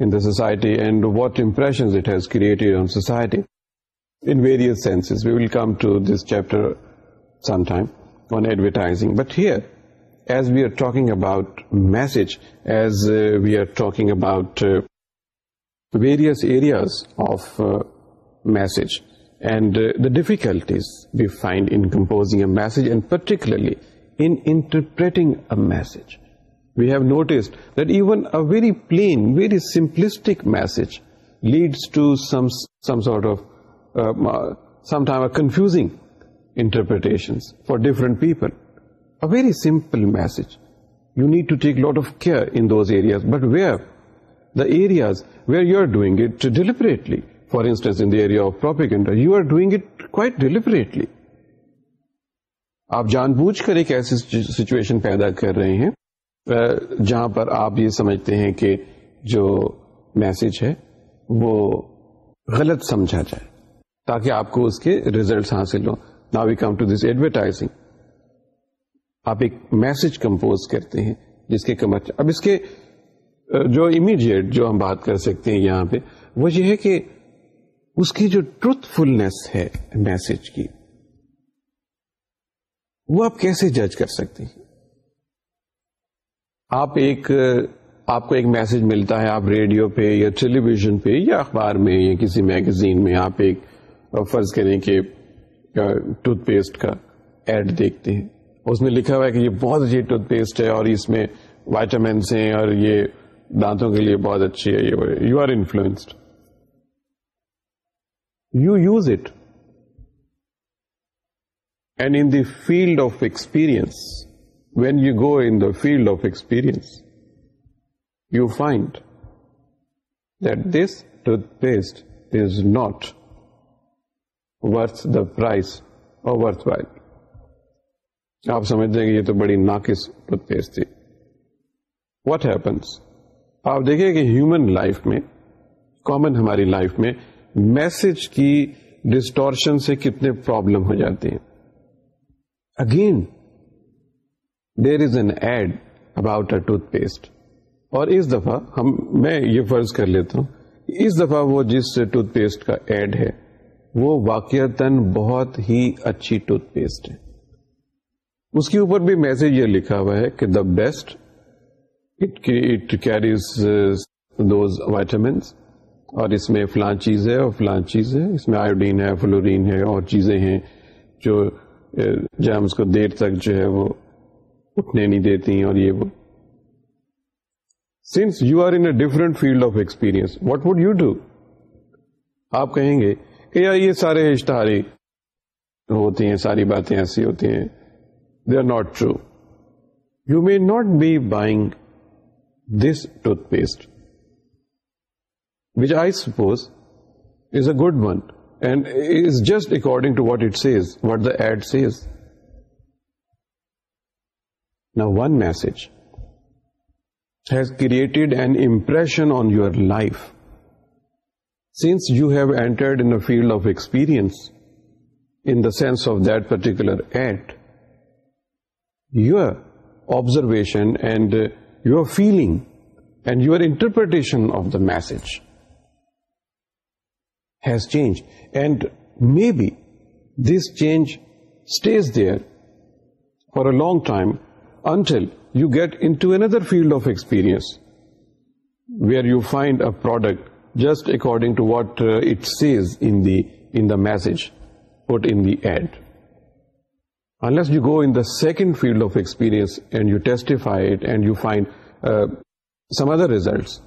watersheds it has create societies welcome on advertise but here as we are talk about message as we are talk about various areas of message and the difficulties we find in compose a message and participate a message we've noticed that even a very plain very simplistic message leads to some sort of confuse interpretation for different people very simple message you need to take lot of care we are you are doing it deliberately for instance you are doing it کو deliberately آپ جان بوجھ کر ایک ایسی situation پیدا کر رہے ہیں جہاں پر آپ یہ سمجھتے ہیں کہ جو میسج ہے وہ غلط سمجھا جائے تاکہ آپ کو اس کے ریزلٹس حاصل ہوں we come to this advertising آپ ایک میسج کمپوز کرتے ہیں جس کے اب اس کے جو امیڈیٹ جو ہم بات کر سکتے ہیں یہاں پہ وہ یہ ہے کہ اس کی جو ٹروتھ فلنس ہے میسج کی وہ آپ کیسے جج کر سکتے ہیں آپ ایک آپ کو ایک میسج ملتا ہے آپ ریڈیو پہ یا ٹیلی ویژن پہ یا اخبار میں یا کسی میگزین میں آپ ایک فرض کریں کہ ٹوتھ پیسٹ کا ایڈ دیکھتے ہیں اس میں لکھا ہوا ہے کہ یہ بہت اچھی ٹوتھ پیسٹ ہے اور اس میں وائٹامنس ہیں اور یہ دانتوں کے لیے بہت اچھی ہے یہ you are influenced you use it and in the field of experience when you go in the field of experience you find that this toothpaste is not worth the price اور آپ سمجھ لیں گے یہ تو بڑی ناقص ٹوتھ پیسٹ تھی واٹ ہیپنس آپ دیکھیں کہ ہیومن لائف میں کامن ہماری لائف میں میسج کی ڈسٹورشن سے کتنے پرابلم ہو جاتے ہیں again there is an ad about a toothpaste اور اس دفعہ ہم میں یہ فرض کر لیتا ہوں اس دفعہ وہ جس ٹوتھ پیسٹ کا ایڈ ہے وہ واقع تن بہت ہی اچھی ٹوتھ پیسٹ ہے اس کے اوپر بھی میسج یہ لکھا ہوا ہے کہ the best it carries those vitamins اور اس میں چیز ہے اور فلان چیز ہے اس میں آیوڈین ہے فلورین ہے اور چیزیں ہیں جو جامس uh, اس کو دیر تک جو ہے وہ اٹھنے نہیں دیتی اور یہ وہ since you are in different field of experience what would you do آپ کہیں گے کہ یار یہ سارے اشتہاری ہوتی ہیں ساری باتیں ایسی ہوتی ہیں they are not true you may not be buying this toothpaste which I suppose is a good one and is just according to what it says what the ad says Now one message has created an impression on your life. Since you have entered in a field of experience, in the sense of that particular act, your observation and uh, your feeling and your interpretation of the message has changed. And maybe this change stays there for a long time until you get another field of experience where you find a product just according to what it says in message what and unless you go in the second field of experience and you testified you find some other results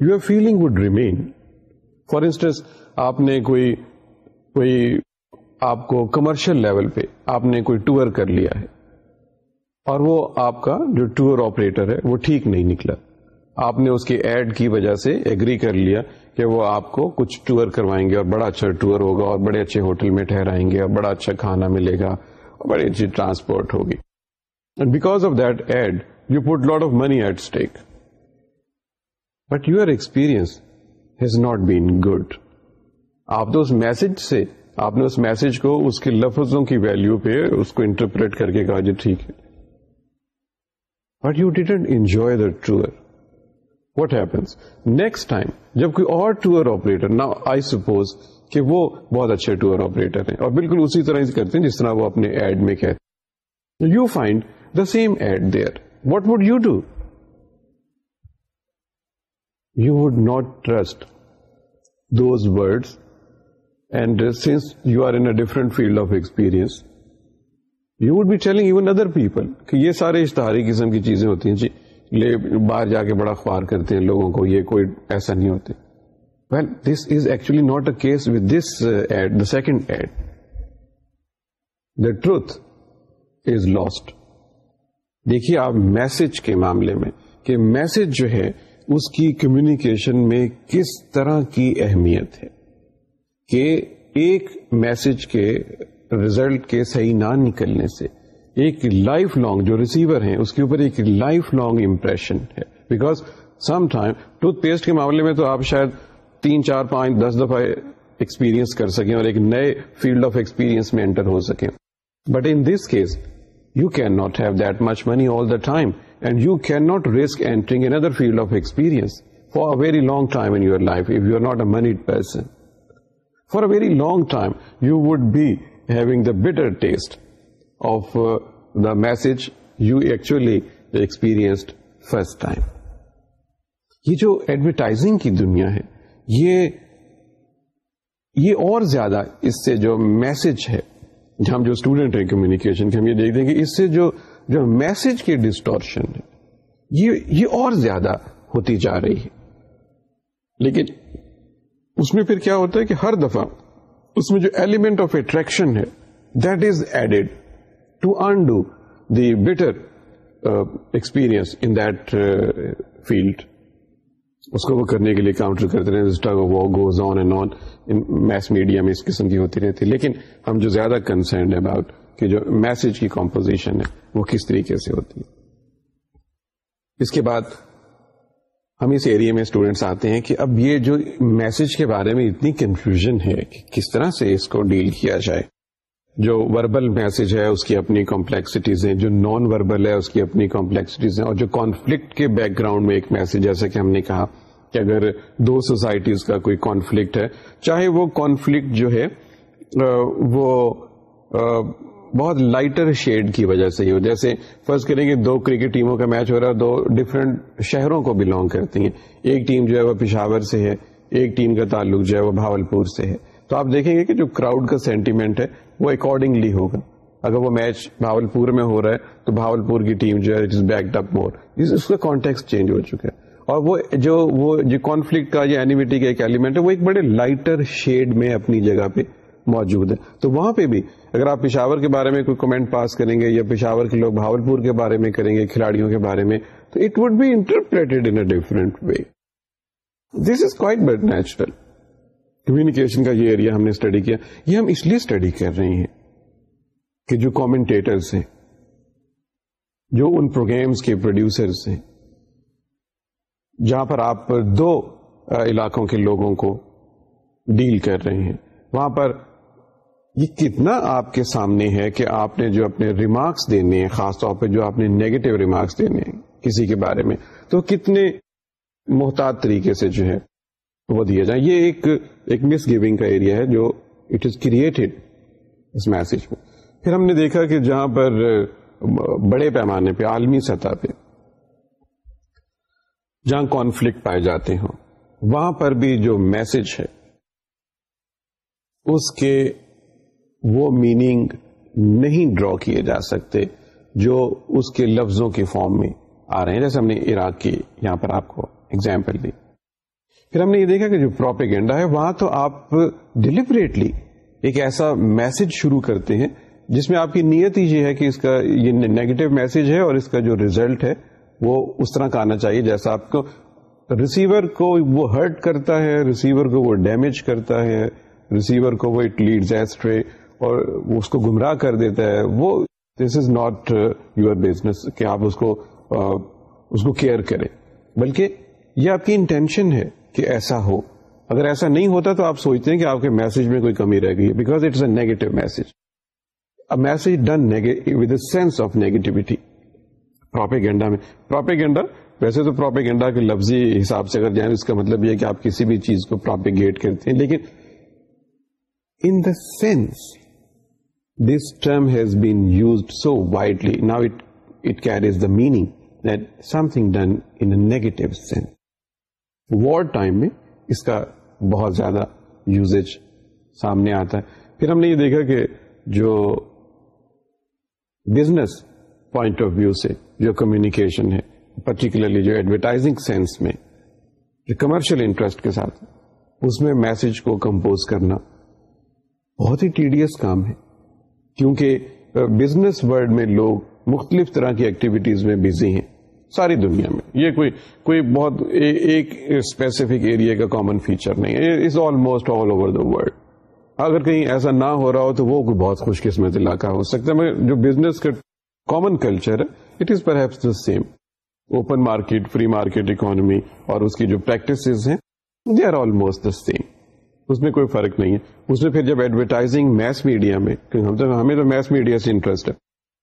you are feeling would remain for instance آپ نے کوئی کوئی آپ کو commercial level پہ آپ نے کوئی ٹور کر لیا ہے اور وہ آپ کا جو ٹور آپریٹر ہے وہ ٹھیک نہیں نکلا آپ نے اس کی ایڈ کی وجہ سے ایگری کر لیا کہ وہ آپ کو کچھ ٹور کروائیں گے اور بڑا اچھا ٹور ہوگا اور بڑے اچھے ہوٹل میں ٹھہرائیں گے اور بڑا اچھا کھانا ملے گا اور بڑی اچھی ٹرانسپورٹ ہوگی because of that ad you put lot of money at stake but your experience has not been good آپ تو اس میسج سے آپ نے اس میسج کو اس کے لفظوں کی ویلو پہ اس کو انٹرپریٹ کر کے کہا جی ٹھیک ہے but you didn't enjoy the tour what happens next time جب کوئی اور ٹور آپریٹر نا آئی سپوز کہ وہ بہت اچھے ٹور آپریٹر ہیں اور بالکل اسی طرح کرتے ہیں جس طرح وہ اپنے ایڈ میں کہتے ہیں you find the same ad there what would you do you would not trust those words and since you are in different field of experience you would be telling even other people کہ یہ سارے اشتہاری قسم کی چیزیں ہوتی ہیں جی لے باہر جا کے بڑا خوار کرتے ہیں لوگوں کو یہ کوئی ایسا نہیں ہوتے well this this is actually not a case ad the second ad the truth is lost دیکھیے آپ میسج کے معاملے میں کہ میسج جو ہے اس کی کمیونیکیشن میں کس طرح کی اہمیت ہے کہ ایک میسج کے ریزلٹ کے صحیح نہ نکلنے سے ایک لائف لانگ جو ریسیور ہیں اس کے اوپر ایک لائف لانگ امپریشن ہے because some time toothpaste کے معاملے میں تو آپ شاید تین چار پانچ دس دفعہ ایکسپیرینس کر سکیں اور ایک نئے فیلڈ آف ایکسپیرینس میں انٹر ہو سکیں but in this case you can not have that much money all the time and you can not risk entering an other field of experience for a very long time in your life if you are not a money person for a very long time you would be better test of the message you actually experienced first time یہ جو advertising کی دنیا ہے یہ یہ اور زیادہ اس سے جو میسج ہے ہم جو اسٹوڈنٹ ہیں کمیونیکیشن کے ہم یہ دیکھ دیں کہ اس سے جو جو میسج کی ڈسٹورشن ہے یہ یہ اور زیادہ ہوتی جا رہی ہے لیکن اس میں پھر کیا ہوتا ہے کہ ہر دفعہ اس میں جو ایلیمنٹ آف اٹریکشن ہے that is added to in do the better experience in that field اس کو وہ کرنے کے لیے کاؤنٹر کرتے رہے ہیں میس میڈیا میں اس قسم کی ہوتی رہتی لیکن ہم جو زیادہ کنسرنڈ اباؤٹ کہ جو میسج کی کمپوزیشن ہے وہ کس طریقے سے ہوتی ہے اس کے بعد ہم اس ایریا میں اسٹوڈینٹس آتے ہیں کہ اب یہ جو میسج کے بارے میں اتنی کنفیوژن ہے کہ کس طرح سے اس کو ڈیل کیا جائے جو وربل میسج ہے اس کی اپنی کمپلیکسٹیز ہیں جو نان وربل ہے اس کی اپنی کمپلیکسٹیز ہیں اور جو کانفلکٹ کے بیک گراؤنڈ میں ایک میسج جیسے کہ ہم نے کہا کہ اگر دو سوسائٹیز کا کوئی کانفلکٹ ہے چاہے وہ کانفلکٹ جو ہے وہ بہت لائٹر شیڈ کی وجہ سے ہی ہو جیسے فرض کریں کہ دو کرکٹ ٹیموں کا میچ ہو رہا ہے دو ڈفرینٹ شہروں کو بلونگ کرتی ہیں ایک ٹیم جو ہے وہ پشاور سے ہے ایک ٹیم کا تعلق جو ہے وہ بھاول پور سے ہے تو آپ دیکھیں گے کہ جو کراؤڈ کا سینٹیمنٹ ہے وہ اکارڈنگلی ہوگا اگر وہ میچ بھاول پور میں ہو رہا ہے تو بھاول پور کی ٹیم جو ہے مور اس کا کانٹیکس چینج ہو چکا ہے اور وہ جو وہ جو کانفلکٹ کا یا اینیمیٹی کا ایک ایلیمنٹ ہے وہ ایک بڑے لائٹر شیڈ میں اپنی جگہ پہ موجود ہے تو وہاں پہ بھی اگر آپ پشاور کے بارے میں کوئی کمنٹ پاس کریں گے یا پشاور کے لوگ بھاول پور کے بارے میں کریں گے کھلاڑیوں کے بارے میں تو it would be in different way this is quite natural communication کا یہ ایریا ہم نے اسٹڈی کیا یہ ہم اس لیے اسٹڈی کر رہے ہیں کہ جو کامنٹیٹرس ہیں جو ان پروگرامس کے پروڈیوسرس ہیں جہاں پر آپ دو علاقوں کے لوگوں کو ڈیل کر رہے ہیں وہاں پر یہ کتنا آپ کے سامنے ہے کہ آپ نے جو اپنے ریمارکس دینے ہیں خاص طور پہ جو آپ نے نیگیٹو ریمارکس دینے ہیں کسی کے بارے میں تو کتنے محتاط طریقے سے جو ہے وہ دیا جائیں یہ ایک مس گیونگ کا ایریا ہے جو اٹ از کریٹڈ اس میسج میں پھر ہم نے دیکھا کہ جہاں پر بڑے پیمانے پہ عالمی سطح پہ جہاں کانفلکٹ پائے جاتے ہوں وہاں پر بھی جو میسج ہے اس کے وہ میننگ نہیں ڈرا کیے جا سکتے جو اس کے لفظوں کے فارم میں آ رہے ہیں جیسے ہم نے عراق کی یہاں پر آپ کو اگزامپل دی پھر ہم نے یہ دیکھا کہ جو پروپیگنڈا ہے وہاں تو آپ ڈلیوریٹلی ایک ایسا میسج شروع کرتے ہیں جس میں آپ کی نیت ہی یہ ہے کہ اس کا یہ نیگیٹو میسج ہے اور اس کا جو ریزلٹ ہے وہ اس طرح کا آنا چاہیے جیسا آپ کو ریسیور کو وہ ہرٹ کرتا ہے ریسیور کو وہ ڈیمیج کرتا ہے ریسیور کو وہ اٹ لیڈ ایسٹرے اور وہ اس کو گمراہ کر دیتا ہے وہ this is not your business کہ آپ اس کو uh, اس کو کیئر کریں بلکہ یہ آپ کی انٹینشن ہے کہ ایسا ہو اگر ایسا نہیں ہوتا تو آپ سوچتے ہیں کہ آپ کے میسج میں کوئی کمی رہ گئی because it's a negative message message done with a sense of negativity propaganda میں پروپیگنڈا ویسے تو پروپیگینڈا کے لفظی حساب سے اگر جائیں اس کا مطلب یہ کہ آپ کسی بھی چیز کو پروپیگیٹ کرتے ہیں لیکن in the sense this term has been used so widely now it carries the meaning them thing negative sense war time میں اس کا بہت زیادہ یوزیج سامنے آتا ہے پھر ہم نے یہ دیکھا کہ جو بزنس پوائنٹ آف ویو سے جو کمیونیکیشن ہے پرٹیکولرلی جو ایڈورٹائزنگ سینس میں جو کمرشل انٹرسٹ کے ساتھ اس میں میسج کو کمپوز کرنا بہت ہی ٹیڈیس کام ہے کیونکہ بزنس ورلڈ میں لوگ مختلف طرح کی ایکٹیویٹیز میں بزی ہیں ساری دنیا میں یہ کوئی کوئی بہت ایک اسپیسیفک ایریا کا کامن فیچر نہیں ہے is almost all over the world اگر کہیں ایسا نہ ہو رہا ہو تو وہ کوئی بہت خوش قسمت علاقہ ہو سکتا ہے جو بزنس کا کامن کلچر ہے it is happens the same open market free market economy اور اس کی جو پریکٹسز ہیں they are almost the same اس میں کوئی فرق نہیں ہے اس میں پھر جب ایڈورٹائزنگ میس میڈیا میں ہمیں تو میس میڈیا سے انٹرسٹ ہے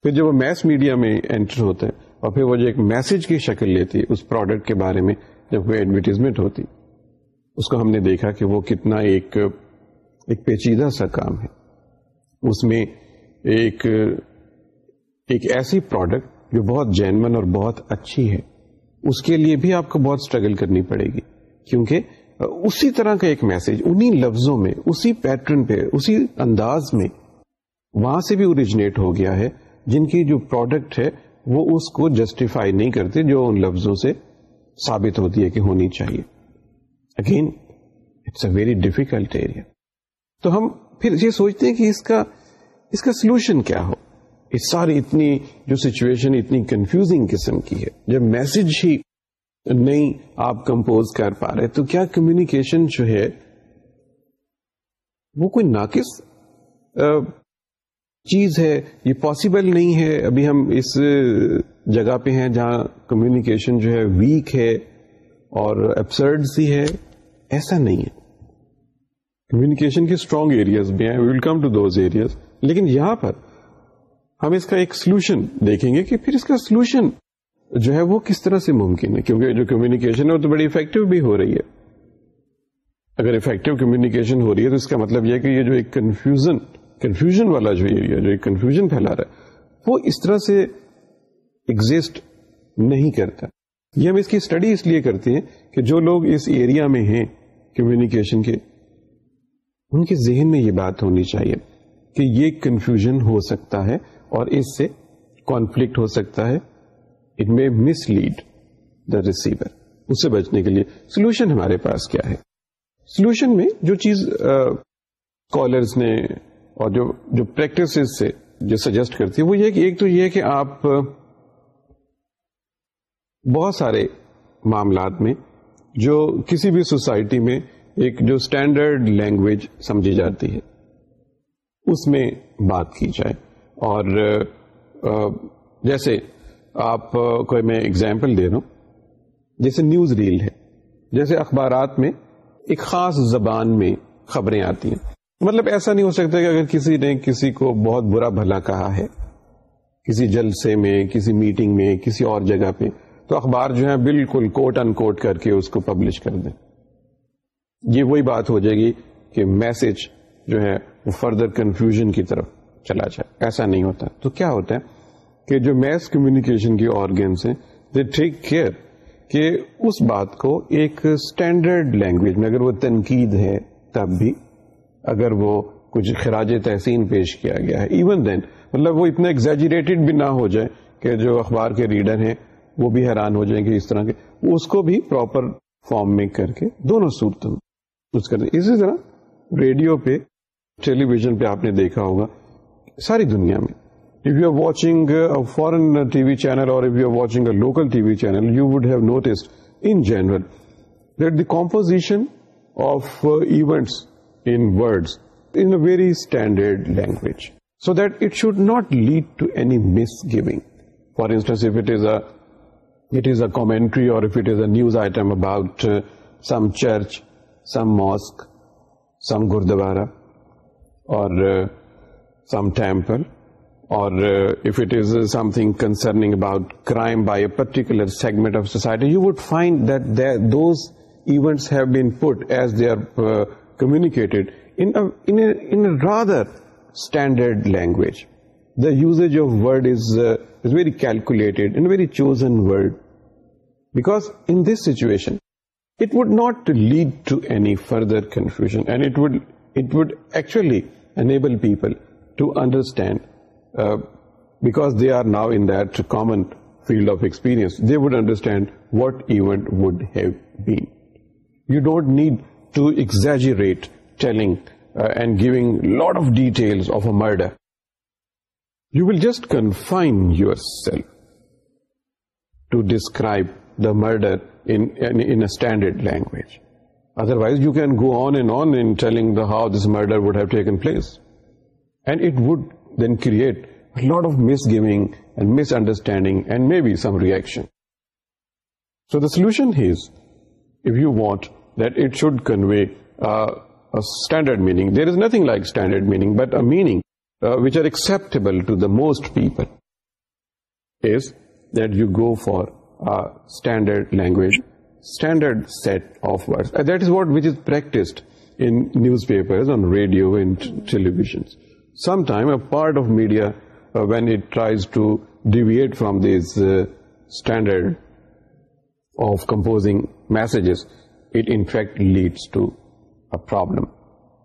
پھر جب وہ میس میڈیا میں انٹر ہوتا ہے اور پھر وہ جو ایک میسج کی شکل لیتی ہے اس پروڈکٹ کے بارے میں جب وہ ایڈورٹیزمنٹ ہوتی اس کو ہم نے دیکھا کہ وہ کتنا ایک پیچیدہ سا کام ہے اس میں ایک ایک ایسی پروڈکٹ جو بہت جینون اور بہت اچھی ہے اس کے لیے بھی آپ کو بہت اسٹرگل کرنی پڑے گی کیونکہ اسی طرح کا ایک میسج انہی لفظوں میں اسی پیٹرن پہ اسی انداز میں وہاں سے بھی اوریجنیٹ ہو گیا ہے جن کی جو پروڈکٹ ہے وہ اس کو جسٹیفائی نہیں کرتے جو ان لفظوں سے ثابت ہوتی ہے کہ ہونی چاہیے again it's a very difficult area تو ہم پھر یہ سوچتے ہیں کہ اس کا اس کا سولوشن کیا ہو اس ساری اتنی جو سچویشن اتنی کنفیوزنگ قسم کی ہے جب میسج ہی نہیں آپ کمپوز کر پا رہے تو کیا کمیونیکیشن جو ہے وہ کوئی ناقص چیز ہے یہ پاسبل نہیں ہے ابھی ہم اس جگہ پہ ہیں جہاں کمیونیکیشن جو ہے ویک ہے اور ابسرڈ سی ہے ایسا نہیں ہے کمیونیکیشن کے اسٹرانگ ایریاز بھی ہیں ویلکم ٹو دوز ایریاز لیکن یہاں پر ہم اس کا ایک سولوشن دیکھیں گے کہ پھر اس کا سولوشن جو ہے وہ کس طرح سے ممکن ہے کیونکہ جو کمیونیکیشن ہے وہ تو بڑی افیکٹو بھی ہو رہی ہے اگر افیکٹو کمیونیکیشن ہو رہی ہے تو اس کا مطلب یہ کہ یہ جو ایک کنفیوژن کنفیوژن والا جو ایریا جو ایک کنفیوژن پھیلا رہا ہے وہ اس طرح سے ایگزٹ نہیں کرتا یہ ہم اس کی اسٹڈی اس لیے کرتے ہیں کہ جو لوگ اس ایریا میں ہیں کمیونیکیشن کے ان کے ذہن میں یہ بات ہونی چاہیے کہ یہ کنفیوژن ہو سکتا ہے اور اس سے کانفلکٹ ہو سکتا ہے مس لیڈ دا ریسیور اس سے بچنے کے لیے سولوشن ہمارے پاس کیا ہے سولوشن میں جو چیز نے اور جو پریکٹس سے جو سجیسٹ کرتی ہے وہ یہ کہ ایک تو یہ کہ آپ بہت سارے معاملات میں جو کسی بھی سوسائٹی میں ایک جو اسٹینڈرڈ لینگویج سمجھی جاتی ہے اس میں بات کی جائے اور جیسے آپ کو میں اگزامپل دے رہا ہوں جیسے نیوز ریل ہے جیسے اخبارات میں ایک خاص زبان میں خبریں آتی ہیں مطلب ایسا نہیں ہو سکتا کہ اگر کسی نے کسی کو بہت برا بھلا کہا ہے کسی جلسے میں کسی میٹنگ میں کسی اور جگہ پہ تو اخبار جو ہے بالکل کوٹ ان کوٹ کر کے اس کو پبلش کر دیں یہ وہی بات ہو جائے گی کہ میسج جو ہے وہ فردر کنفیوژن کی طرف چلا جائے ایسا نہیں ہوتا تو کیا ہوتا ہے کہ جو میس کمیونیکیشن کے آرگینس ہیں دے ٹیک کیئر کہ اس بات کو ایک اسٹینڈرڈ لینگویج میں اگر وہ تنقید ہے تب بھی اگر وہ کچھ خراج تحسین پیش کیا گیا ہے ایون دین مطلب وہ اتنا ایگزیجریٹڈ بھی نہ ہو جائے کہ جو اخبار کے ریڈر ہیں وہ بھی حیران ہو جائیں کہ اس طرح کے اس کو بھی پراپر فارم میں کر کے دونوں صور کریں اسی طرح ریڈیو پہ ٹیلی ویژن پہ آپ نے دیکھا ہوگا ساری دنیا میں if you are watching foreign T V channel اور local T V channel you would have notices composition absurd language so that it should lead to any misgiving for instance a commentary اور news item about some church some mosque some gurdwara اور some temple crime by a segment of society you would find have put as they are comic rather standard language the use of word is very very chosen it would not lead to and it would actually enable people to understand Uh, because they are now in that common field of experience, they would understand what event would have been. You don't need to exaggerate telling uh, and giving a lot of details of a murder. You will just confine yourself to describe the murder in a standard language. Otherwise, you can go on and telling how this murder would have taken place. And it would lot of misunderstanding so the solution there is nothing like standard more acceptable most people forwarded language set of this what which is practised in newspapers on radio and televisions sometime a part of media uh, when it tries to deviate from this uh, standard of composing messages, it in fact leads to a problem.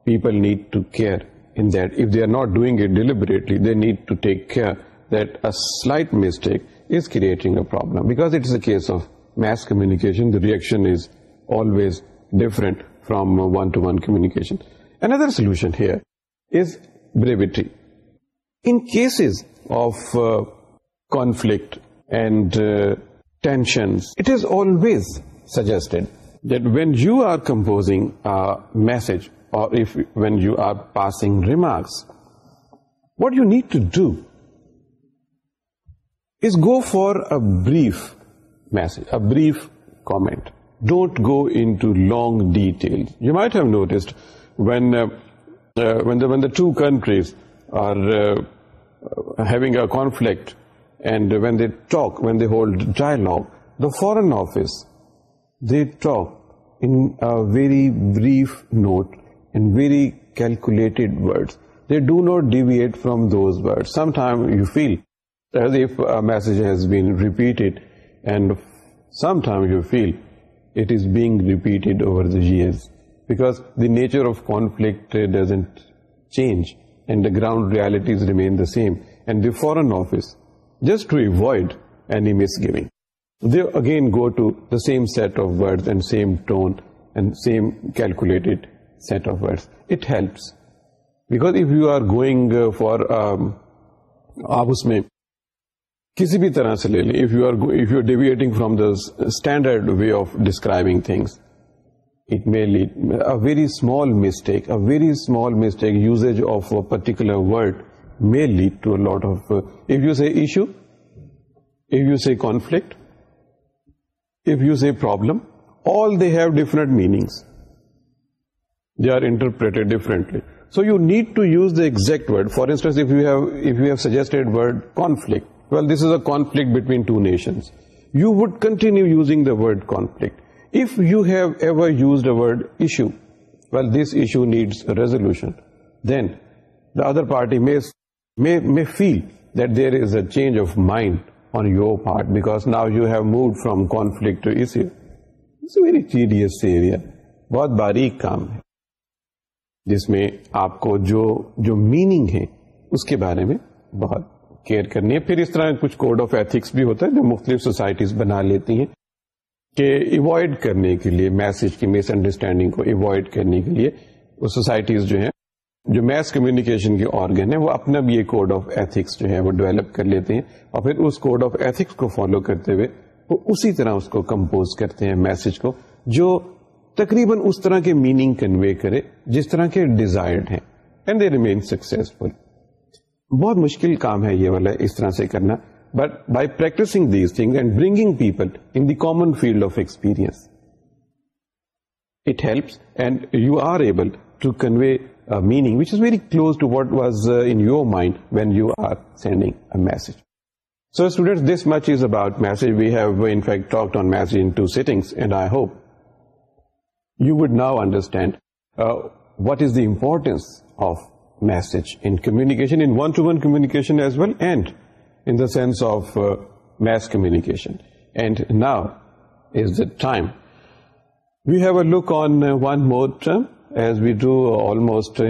People need to care in that. If they are not doing it deliberately, they need to take care that a slight mistake is creating a problem. Because it's a case of mass communication, the reaction is always different from one-to-one communication. Another solution here is brevity. In cases of uh, conflict and uh, tensions, it is always suggested that when you are composing a message or when you are passing remarks, what you need to do is go for a brief message, a brief comment. Don't go into long details. You might have noticed when uh, uh, when the two countries are uh, having a conflict, and when they talk, when they hold dialogue, the Foreign Office, they talk in a very brief note, in very calculated words. They do not deviate from those words. Sometimes you feel as if a message has been repeated, and sometimes you feel it is being repeated over the years. Because the nature of conflict doesn't change and the ground realities remain the same and the foreign office just to avoid and any misgiving they again go to the same set of them tuned same calculate set of it helps back if you are going for آپ اس میں کسی بھی طرح سے لے لیں deviating from the standard way of describe things it may lead a very small mistake, a very small mistake, usage of a particular word may lead to a lot of, uh, if you say issue, if you say conflict, if you say problem, all they have different meanings. They are interpreted differently. So you need to use the exact word. For instance, if you have suggested word conflict, well, this is a conflict between two nations. You would continue using the word conflict. This issue needs resolution then the other party may میں feel that there is a change of mind on your part because now you have moved from conflict بہت باریک کام ہے جس میں آپ کو جو meaning ہے اس کے بارے میں بہت کیئر کرنی ہے پھر اس طرح کچھ کوڈ آف ایتھکس بھی ہوتا ہے جو مختلف سوسائٹیز بنا لیتی ہیں ایوائڈ کرنے کے لیے میسج کی مس انڈرسٹینڈنگ کو ایوائڈ کرنے کے لیے وہ سوسائٹیز جو ہیں جو میس کمیونیکیشن کے آرگن ہیں وہ اپنا بھی کوڈ آف ایتھکس جو ہے وہ ڈیولپ کر لیتے ہیں اور پھر اس کوڈ آف ایتھکس کو فالو کرتے ہوئے وہ اسی طرح اس کو کمپوز کرتے ہیں میسج کو جو تقریباً اس طرح کے میننگ کنوے کرے جس طرح کے ڈیزائرڈ ہیں اینڈ دے ریمین سکسیسفل بہت مشکل کام ہے یہ والا اس طرح سے کرنا but by practising and bringing people in the common field of experience and you are able to meaning which is very close to what was intended with you are sending so students this much is about message we have talk on message hope you would now understand what is the importance of message since mass communication we'll look on one as we do almost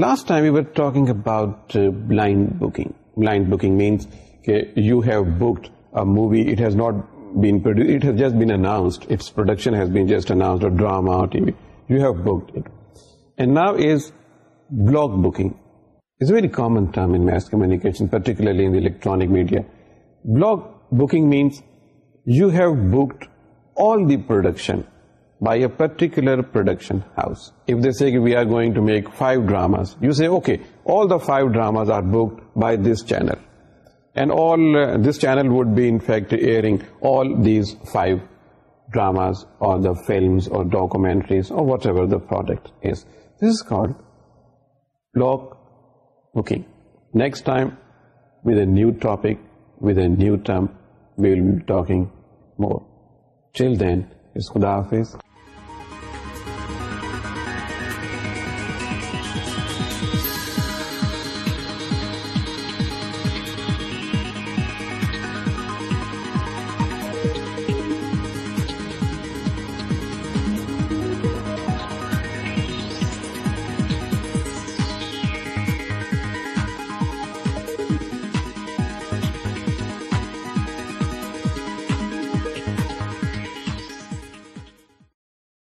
last about blind booking blind booking means کہ you have booked noticed production very common term mass communication electronic media block booking you have book all the production production series whatever is this call block next time with a new topic with a new term will be talking more till then اس خدا حافظ